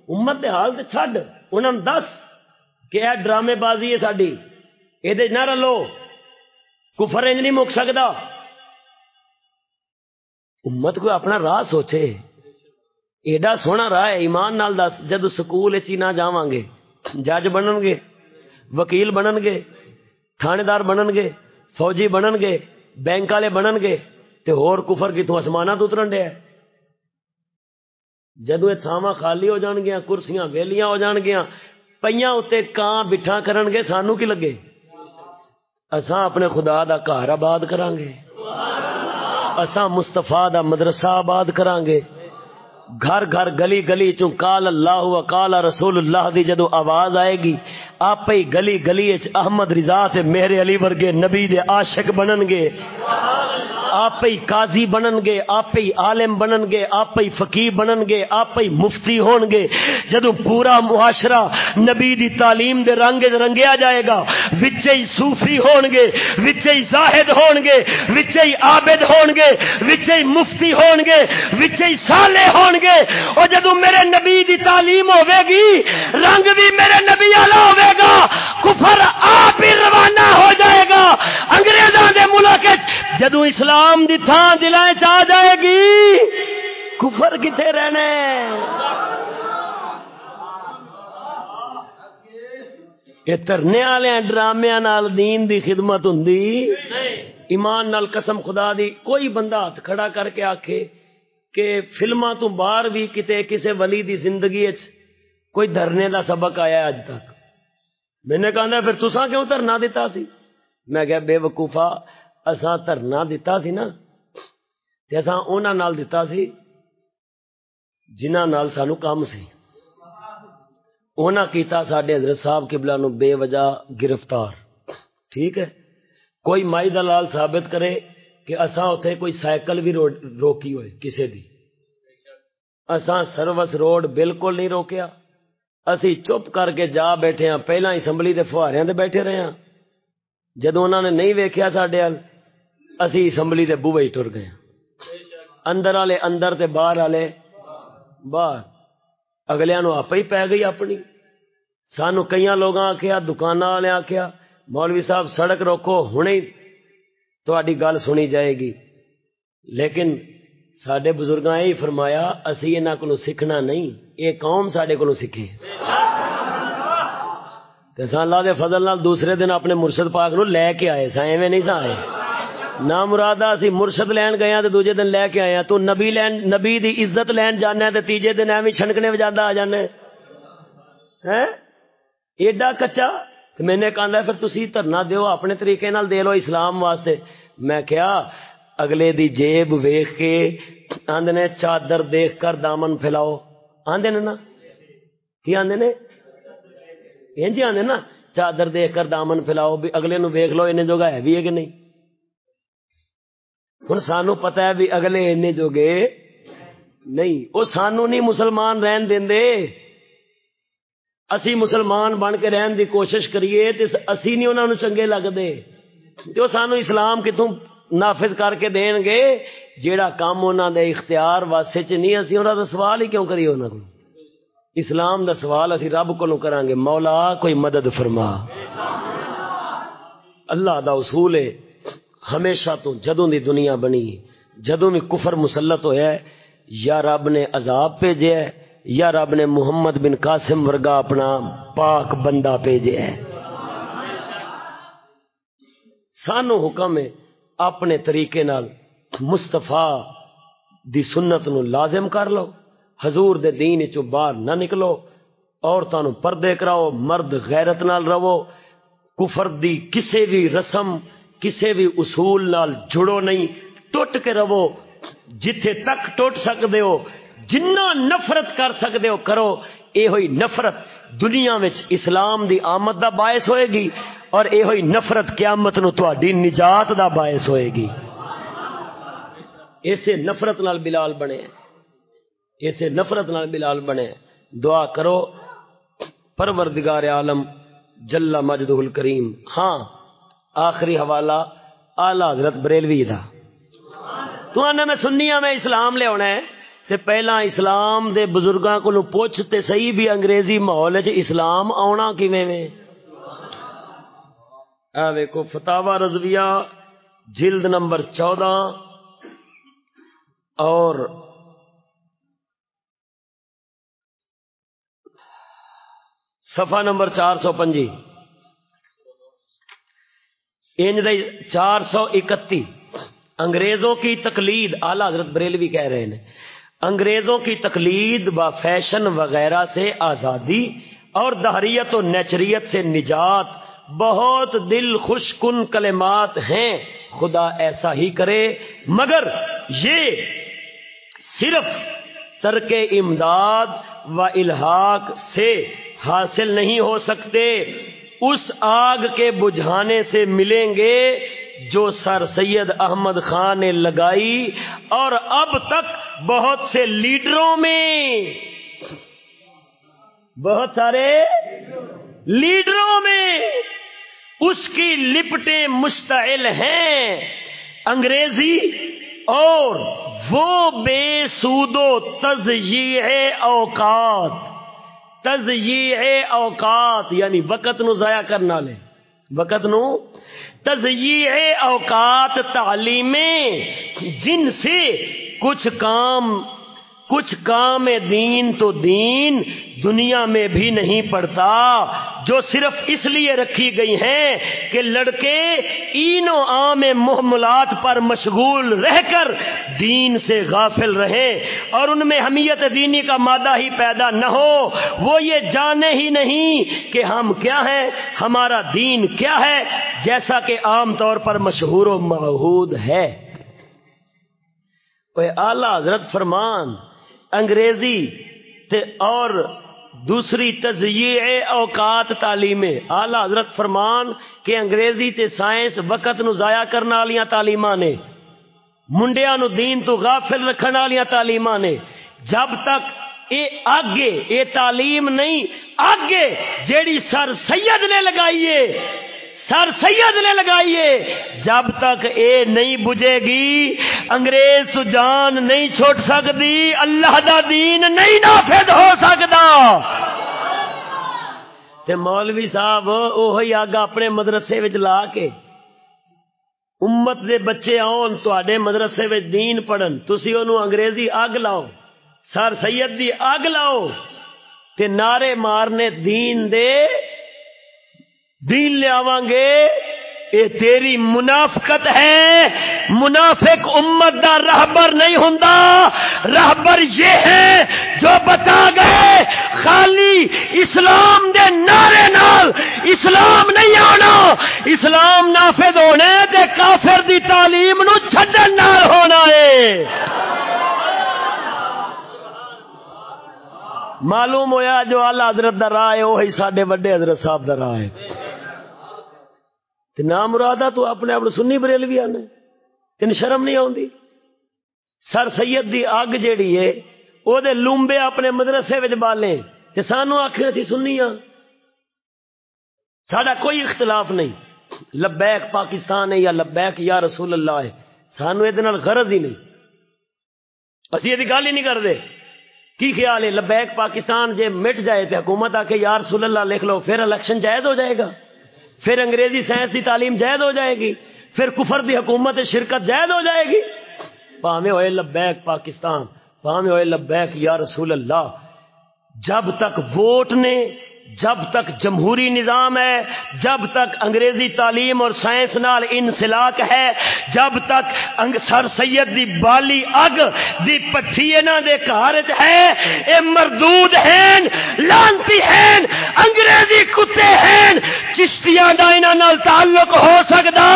امت دے حال تے چھڈ۔ انہاں نو دس کہ اے ڈرامے بازی ہے ساڈی۔ اے دے نہ رلو۔ کفر انج نہیں مک سکدا۔ امت کو اپنا راہ سوچے۔ ایڈا سونا راہ ہے، ایمان نال دس جد سکول چی نہ جاواں گے جج بنن گے وکیل بنن گے تھانے دار بنن گے فوجی بنن گے بینک والے بنن گے تے ہور کفر کی تو آسمانہ تو اترن ڈیا جدو یہ تھاواں خالی ہو جان گیا کرسیاں، ویلیاں ہو جان گیا پئیاں اتنے کان بٹھا کرن گے سانو کی لگے؟ اساں اپنے خدا دا گھر آباد کران گے اساں مستفا دا مدرسہ آباد کران گے گھر گھر گلی گلی چوں کال اللہ و کال رسول اللہ دی جدو آواز آئے گی آپ ہی گلی گلی احمد رضا تے میرے علی ورگے نبی دے عاشق بنن گے۔ آپ ہی قاضی بنن گے آپ ہی عالم بنن گے آپ ہی فقیر بنن گے آپ ہی مفتی ہون گے۔ جدو پورا معاشرہ نبی دی تعلیم دے رنگ رنگیا جائے گا، وچے ہی صوفی ہون گے، وچے ہی زاہد ہون گے، وچے ہی عابد ہون گے، وچے ہی مفتی ہون گے، وچے ہی صالح ہون گے۔ اور جدو میرے نبی دی تعلیم ہوے گی، رنگ بھی میرے نبی والا ہوے گا، کفر آپ ہی روانہ ہو جائے گا۔ انگریزاں دے ملک جدو اسلام دی تھان دلائیں چاہ جائے گی، کفر کتنے رہنے یہ ترنے والے ڈرامے دین دی خدمت ہوں ایمان نال قسم خدا دی، کوئی بندہ ہاتھ کھڑا کر کے آکھے کہ فلما تو باہر بھی کتے کسے ولی دی زندگی کوئی دھرنے دا سبق آیا اج تک۔ میں نے کہا پھر تسا کیوں دھرنا دیتا سی؟ میں کہا، بے وقوفا اساں دھرنا دیتا سی نا۔ تے اساں انہاں نال دیتا سی جنہاں نال سانو کام سی۔ انہاں کیتا ساڈے حضرت صاحب قبلہ نو بے وجہ گرفتار۔ ٹھیک ہے؟ کوئی مائی دلال ثابت کرے کہ اساں اوتھے کوئی سائیکل بھی روکی ہوئے کسے دی۔ اساں سروس روڈ بالکل نہیں روکیا۔ اسی چپ کر کے جا بیٹھے ہاں پہلا اسمبلی دے فہاریاں دے بیٹھے رہے ہاں جدو انہوں نے نہیں ویکھیا ساڈے ال، اسی اسمبلی دے بوے ٹر گئے اندر والے اندر تے باہر والے باہر۔ اگلے نو آپ ہی پی گئی اپنی۔ سانو کئی لوگ آخیا دکان والے آخیا مولوی صاحب سڑک روکو ہوں تھی گل سنی جائے گی۔ لیکن سڈے بزرگ یہ فرمایا، اسی انہوں کو سیکھنا نہیں۔ یہ قوم سڈے کو سیکھے اللہ دے فضل نال دوسرے دن اپنے مرشد پاک نو لے کے آئے۔ سا ایویں نہیں سا آئے۔ نہ مراد اسی مرشد لین گیا تے دوجے دن لے کے آیا تو نبی لین، نبی دی عزت لین جانا تے تیجے دن ایویں چھنکنے وجادا آ جانا ہے ایڈا کچا۔ تے میں نے کہا پھر تسی دھرنا دیو، اپنے طریقے نال دے لو اسلام واسطے۔ میں کیا اگلے دی جیب ویکھ کے آندے چادر دیکھ کر دامن پھیلاؤ۔ آندے نے نا؟ کی آندے نے؟ انج جی آندے نا، چادر دیکھ کر دامن پھیلاؤ، بھی اگلے نو ویکھ لو انہیں جوگا ہے بھی ہے کہ نہیں؟ ہوں سانو پتا ہے بھی اگلے این جو گے نہیں۔ وہ سانو نہیں مسلمان رہن دیں اسی مسلمان بن کے رہن دی کوشش کریے، تے اسی نہیں انہوں چنگے لگتے تو سانو اسلام کتوں نافذ کر کے دین گے، جیڑا کام انہوں دے اختیار واسطے چ نہیں، اسی انہوں دا سوال ہی کیوں کریے انہوں کو؟ اسلام دا سوال اسی رب کو کران گے۔ مولا، کوئی مدد فرما۔ اللہ دا اصول ہے، ہمیشہ تو جدوں دی دنیا بنی، جدوں بھی کفر مسلط ہویا ہے، یا رب نے عذاب بھیجے ہے، یا رب نے محمد بن قاسم ورگا اپنا پاک بندہ بھیجے ہے۔ سانو حکم ہے اپنے طریقے نال مستفا دی سنت نو لازم کر لو۔ حضور دے دین چو باہر نہ نکلو۔ عورتوں نو پردے کراؤ۔ مرد غیرت نال رہو۔ کفر دی کسے بھی رسم کسی بھی اصول نال جڑو نہیں۔ ٹوٹ کے رہو۔ جتھے تک ٹوٹ سکتے ہو، جنہ نفرت کر سکتے ہو، کرو۔ یہ ہوئی نفرت دنیا وچ اسلام دی آمد دا باعث ہوئے گی۔ اور یہ ہوئی نفرت قیامت نو تہاڈی نجات دا باعث ہوئے گی۔ اسے نفرت نال بلال بنے۔ اسے نفرت نال بلال بنے۔ دعا کرو، پروردگار عالم جل مجدہ الکریم۔ ہاں آخری حوالہ آلہ حضرت بریلوی دا۔ تو آنا میں سنیا ہاں، میں اسلام لے ہونا ہے۔ تے پہلا اسلام دے بزرگاں کو پوچھ تے صحیح بھی انگریزی ماحول ہے اسلام آنا کیویں میں اے ویکھو فتاوا رضویہ، جلد نمبر چودہ۔ اور صفحہ نمبر چار سو پنجی۔ انج چار سو اکتی۔ انگریزوں کی تقلید، اعلی حضرت بریلوی کہہ رہے ہیں۔ انگریزوں کی تقلید و فیشن وغیرہ سے آزادی اور دہریت و نیچریت سے نجات بہت دل خوش کن کلمات ہیں، خدا ایسا ہی کرے۔ مگر یہ صرف ترک امداد و الحاق سے حاصل نہیں ہو سکتے۔ اس آگ کے بجھانے سے ملیں گے جو سر سید احمد خان نے لگائی۔ اور اب تک بہت سے لیڈروں میں، بہت سارے لیڈروں میں اس کی لپٹیں مشتعل ہیں۔ انگریزی اور وہ بے سود و تزیع اوقات۔ تزیع اوقات یعنی وقت نو ضائع کرنا لے وقت نو تزیع اوقات تعلیمیں، جن سے کچھ کام کچھ کام دین تو دین، دنیا میں بھی نہیں پڑتا، جو صرف اس لیے رکھی گئی ہیں کہ لڑکے این و عام محملات پر مشغول رہ کر دین سے غافل رہے اور ان میں حمیت دینی کا مادہ ہی پیدا نہ ہو، وہ یہ جانے ہی نہیں کہ ہم کیا ہیں، ہمارا دین کیا ہے، جیسا کہ عام طور پر مشہور و معہود ہے۔ اعلی حضرت فرمان انگریزی تے اور دوسری تجزیے اوقات تعلیم اعلی حضرت فرمان کہ انگریزی تے سائنس وقت نو ضائع کرنے والی تعلیماں نے منڈیا نو دین تو غافل رکھنے والی تعلیماں نے۔ جب تک اے آگے، اے تعلیم نہیں، آگے جیڑی سر سید نے لگائیے سر سید نے لگائیے۔ جب تک اے نہیں بجے گی، انگریز جان نہیں چھوٹ سکتی، اللہ دا دین نہیں نافذ ہو سکتا۔ تے مولوی صاحب، اوہی آگا اپنے مدرسے وچ لا کے، امت دے بچے آن تے مدرسے وچ دین پڑھن۔ تسی انہوں انگریزی اگ لاؤ، سر سید دی اگ لاؤ۔ تے نعرے مارنے دین دے دین لیا گے یہ تیری منافقت ہے۔ منافق امت دا رہبر نہیں ہوں رہبر یہ ہے جو بتا گئے۔ خالی اسلام دے نعرے نال اسلام نہیں آنا۔ اسلام نافذ ہونے دے کافر دی تعلیم نو چھجن نال ہونا ہے۔ معلوم ہویا جو آلہ حضرت دا راہ ہے، وہی ساڈے وڈے حضرت صاحب دا راہ ہے۔ تے نام مرادا تو اپنے آپ سنی بریلوی آنے۔ تین شرم نہیں آتی سر سید دی اگ جیڑی ہے، او دے لومبے اپنے مدرسے وچ بالے تے سانو آکھے اسی سنی ہاں ساڈا کوئی اختلاف نہیں۔ لبیک پاکستان ہے یا لبیک یا رسول اللہ ہے، سانو یہ غرض ہی نہیں۔ اسی یہ گل ہی نہیں کرتے کی خیال ہے؟ لبیک پاکستان جے مٹ جائے تے حکومت آ کے یا رسول اللہ لکھ لو، پھر الیکشن جائز ہو جائے گا۔ پھر انگریزی سائنس کی تعلیم جائز ہو جائے گی، پھر کفر دی حکومت شرکت جائز ہو جائے گی۔ پامے ہوئے لبیک پاکستان پامے ہوئے لبیک یا رسول اللہ، جب تک ووٹ نے، جب تک جمہوری نظام ہے، جب تک انگریزی تعلیم اور سائنس نال انسلاک ہے، جب تک انگ، سر سید دی بالی اگ دی پٹھی انہاں دے گھر ہے، اے مردود ہیں لانتی ہیں انگریزی کتے ہیں چشتیاں دا انہاں نال تعلق ہو سکدا؟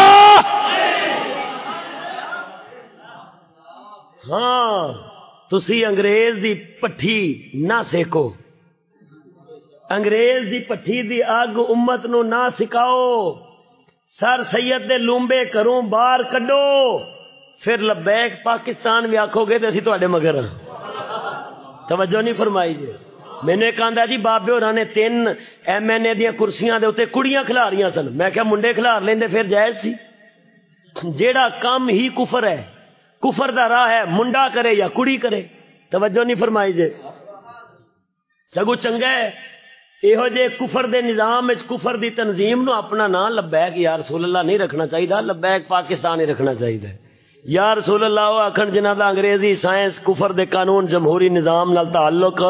ہاں تسی انگریز دی پٹھی نہ سیکو۔ انگریز دی پٹھی دی اگ امت نو نہ سکھاؤ سر سید دے لومبے کروں باہر کڈو۔ پھر لبیک پاکستان بھی آکھو گے تو اسی تے مگر ہاں۔ توجہ نہیں فرمائی جی۔ میں نے کہا جی بابے اور نے تین ایم این اے دیا کرسیاں دے کڑیاں کھلا سن۔ میں کیا منڈے کھلار لیندے پھر جائز سی۔ جیڑا کام ہی کفر ہے، کفر دا راہ ہے، منڈا کرے یا کڑی کرے۔ توجہ نہیں فرمائی جی۔ سگو چنگا ہے۔ یہو جے کفر دے نظام کفر دی تنظیم نو اپنا نام لبیک، یا رسول اللہ نہیں رکھنا چاہیے لبیک پاکستان ہی رکھنا چاہیے یا رسول اللہ آخر جنہ دا انگریزی سائنس، کفر دے قانون، جمہوری نظام نال تعلق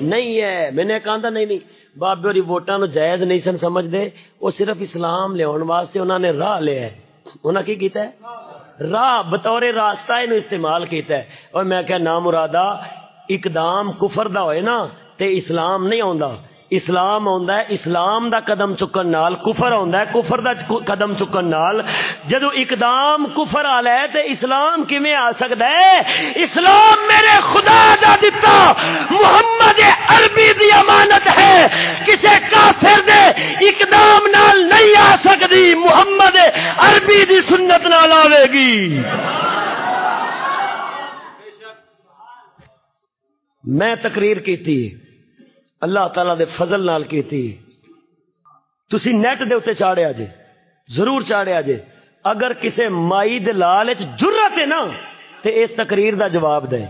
نہیں ہے۔ میں نے کہا نہیں نہیں، بابے اور ووٹاں نو جائز نہیں سن سمجھ دے وہ صرف اسلام لے واسطے انہوں نے راہ لیا ہے۔ انہوں کی کیتا ہے؟ راہ، بطور راستہ اینو استعمال کیتا ہے۔ اور میں کہ نام مرادا اقدام کفر دا ہوئے نا، تے اسلام نہیں آندا اسلام آندا ہے، اسلام دا قدم چکن نال، کفر آندا ہے، کفر دا قدم چکن نال۔ جدو اقدام کفر آ ہے تے اسلام کیویں آ سکدا ہے؟ اسلام میرے خدا دا دتا، محمد عربی دی امانت ہے۔ کسے کافر دے اقدام نال نہیں آ سکدی، محمد عربی دی سنت نال آوے گی۔ میں تقریر کیتی۔ اللہ تعالی دے فضل نال کیتی۔ تسی نیٹ دے اتنے چاڑیا جے، ضرور چاڑیا جے۔ اگر کسے مائی دے لال جرت ہے نا، تے اس تقریر دا جواب دے۔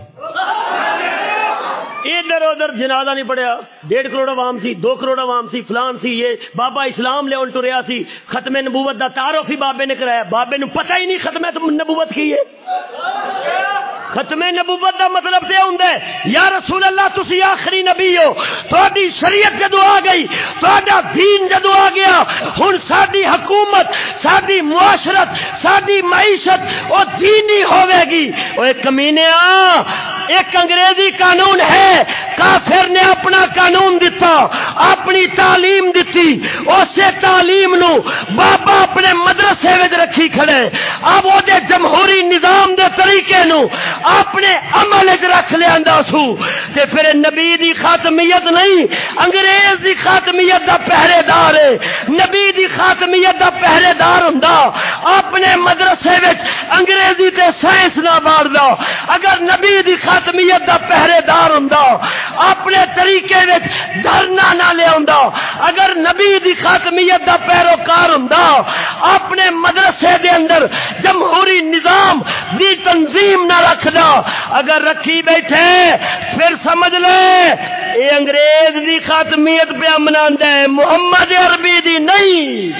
ادھر ادھر جنازہ نہیں پڑیا، ڈیڑھ کروڑ عوام سی، دو کروڑ عوام سی، فلان سی، یہ بابا اسلام لے ٹریا سی۔ ختم نبوت دا تعارف ہی بابے نے کرایا۔ بابے نو پتہ ہی نہیں ختم نبوت کی ہے۔ ختم نبوت دا مطلب تے ہوندا ہے۔ یا رسول اللہ، تسی آخری نبی ہو۔ تہاڈی شریعت جدو آ گئی تہاڈا دین جدو آ گیا، ہن ساڈی حکومت، ساڈی معاشرت، ساڈی معیشت، او دینی ہوے گی۔ اوے کمینیاں ایک انگریزی قانون ہے۔ کافر نے اپنا قانون دیتا اپنی تعلیم دیتی اسے تعلیم نو بابا اپنے مدرسے وچ رکھی کھڑے اب وہ جمہوری نظام دے طریقے نو اپنے عمل رکھ لیا سو۔ تے پھر نبی دی خاتمیت نہیں، انگریز دی خاتمیت دا پہرے دار ہے۔ نبی دی خاتمیت دا پہرے دار ہوں اپنے مدرسے وچ انگریزی تے سائنس نہ بار دا اگر نبی دی خاتمیت دا پہرے دار ہوں اپنے طریقے وچ دھرنا نہ لیا ہوں اگر نبی دی خاتمیت دا پیروکار ہوں اپنے مدرسے دے اندر جمہوری نظام دی تنظیم نہ رکھ اگر رکھی بیٹھے، پھر سمجھ لے، اے انگریز دی خاتمیت پہ منا ہے، محمد عربی دی نہیں۔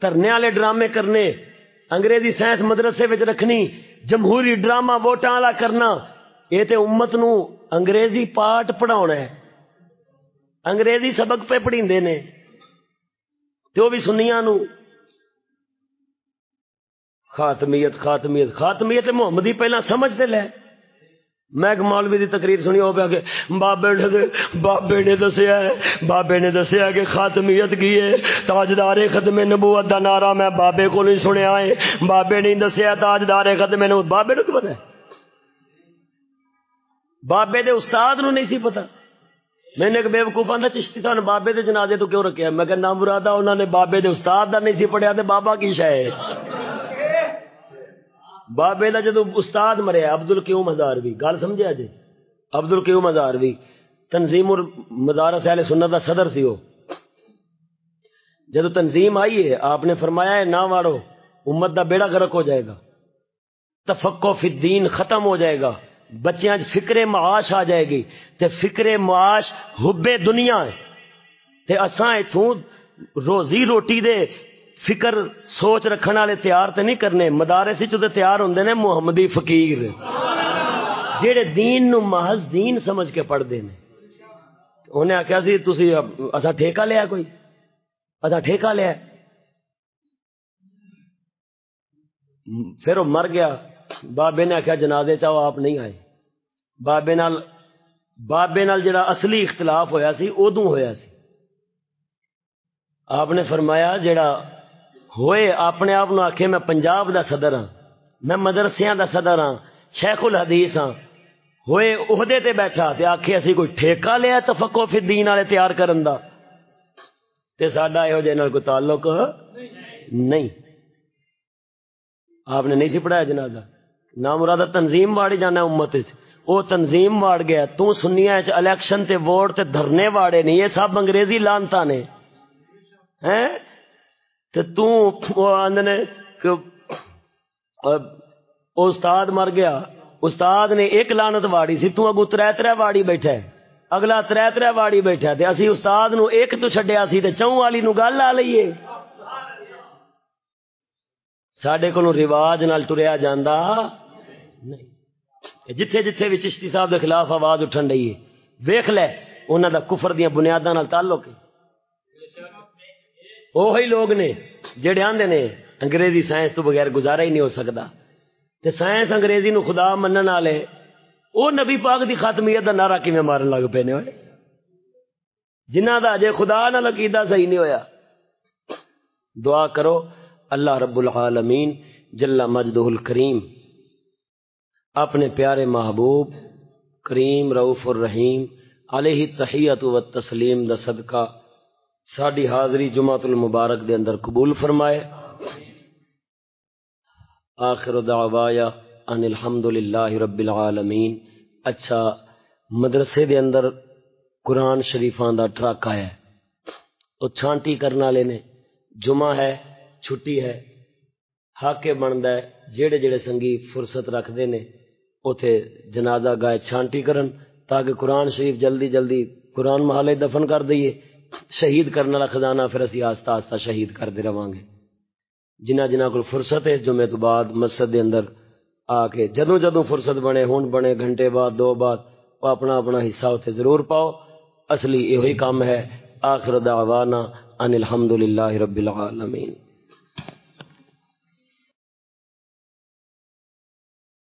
کرنے والے ڈرامے کرنے۔ انگریزی سائنس مدرسے وچ رکھنی، جمہوری ڈرامہ ووٹاں والا کرنا، یہ تے امت نو انگریزی پاٹ پڑھاونا ہے۔ انگریزی سبق پہ پڑھیندے نے تو بھی سنیا نو۔ خاتمیت خاتمیت خاتمیت محمدی پہلا سمجھتے لے۔ میں ایک مولوی دی تقریر سنی ہو پیا کہ بابے نے بابے نے دسیا ہے، بابے نے دسیا کہ خاتمیت کی ہے، تاجدار ختم نبوت دا نعرہ میں بابے کو نہیں سنیا ہے، بابے نے دسیا تاجدار ختم نبوت، بابے نے کی پتا ہے؟ بابے دے استاد نو نہیں سی پتا میں نے ایک بے وقوفا تھا چشتی تھا بابے دے جنازے تو کیوں رکھا میں کہ نام مرادا انہوں نے بابے دے استاد دا نہیں سی پڑھیا، تے بابا کی شاید بابے دا جدو استاد مرے عبد القیوم ہزاروی گل سمجھا جی عبد القیوم ہزاروی، تنظیم مدارس اہل سنت دا صدر سی وہ۔ جدو تنظیم آئی ہے، آپ نے فرمایا ہے، نہ واڑو، امت دا بیڑا غرق ہو جائے گا۔ تفقو فی الدین ختم ہو جائے گا۔ بچیاں جی فکر معاش آ جائے گی۔ تے فکر معاش حبے دنیا ہے۔ تے اساں ایتھوں روزی روٹی دے فکر سوچ رکھنے والے تیار تے نہیں کرنے، مدارس تے تیار ہوندے نے محمدی فقیر۔ جڑے دین نو محض دین سمجھ کے پڑھ نے۔ انہیں آخیا سی، تسی اسا ٹھیکہ لیا کوئی؟ اسا ٹھیکہ لیا پھر وہ مر گیا۔ بابے نے آخیا جنازے چاہو، آپ نہیں آئے۔ بابے نال بابے نال جڑا اصلی اختلاف ہویا سی ادو ہویا سی۔ آپ نے فرمایا جڑا ہوئے، اپنے آپ آخے میں پنجاب دا صدر ہاں میں مدرسیاں دا صدر ہاں شیخ الحدیث ہاں۔ ہوئے، عہدے تے بیٹھا تے آخے اسی کوئی ٹھیکہ لیا تفقو فی دین والے تیار کرن دا۔ تے ساڈا یہو جے نال کوئی تعلق ہاں؟ نہیں۔ آپ نے نہیں سی پڑھایا جنازہ نہ مراد تنظیم واڑی جانا امت وہ تنظیم واڑ گیا، تو سنیا الیکشن تے ووٹ تے دھرنے واڑے نہیں، یہ سب انگریزی لانتا نے۔ ہیں؟ تے تو آندنے کہ استاد مر گیا۔ استاد نے ایک لانت واڑی سی، تو اگو ترے ترے واڑی بیٹھا ہے۔ اگلا ترے ترے واڑی بیٹھا تے اسی استاد نو ایک تو چھڈیا سی تے چوں والی نو گل آ لئیے۔ سڈے کو رواج نال ٹریا جانا نہیں۔ جتھے جتھے بھی چشتی صاحب کے خلاف آواز اٹھن رہی ہے۔ ویخ لے انہوں دا کفر دیا بنیادوں تعلق ہے۔ وہی لوگ نے جڑے آندے نے انگریزی سائنس تو بغیر گزارا ہی نہیں ہو سکتا۔ تے سائنس انگریزی نو خدا منن والے او نبی پاک دی خاتمیت دا نعرہ کیویں مارن لگ پے نے ہوئے؟ جنہ دا اجے خدا نال عقیدہ صحیح نہیں ہویا۔ دعا کرو، اللہ رب العالمین جل مجدہ الکریم، اپنے پیارے محبوب کریم رعوف الرحیم، علیہ تحیت و تسلیم دا صدقہ ساڈی حاضری جمعۃ المبارک دے اندر قبول فرمائے۔ آخر دعوایا ان الحمد للہ رب العالمین۔ اچھا مدرسے دے اندر قرآن شریفاں دا ٹرک آیا۔ ہے وہ چھانٹی کرنے والے نے۔ جمعہ ہے، چھٹی ہے۔ حاکے بنتا ہے۔ جڑے جڑے سنگی فرصت رکھتے نے اتے جنازہ گائے چھانٹی کرن تاکہ قرآن شریف جلدی جلدی قرآن محالے دفن کر دئیے۔ شہید کرنے والا خزانہ پھر اسی آستہ آستہ شہید کرتے رہاں گے۔ جنہ جنہ کو فرصت ہے جمعے تو بعد مسجد دے اندر آ کے جدوں جدوں فرصت بنے، ہون بنے، گھنٹے بعد، دو بعد، وہ اپنا اپنا حصہ اتنے ضرور پاؤ۔ اصلی یہ کام ہے۔ آخر دعوانا ان الحمد للہ رب العالمین۔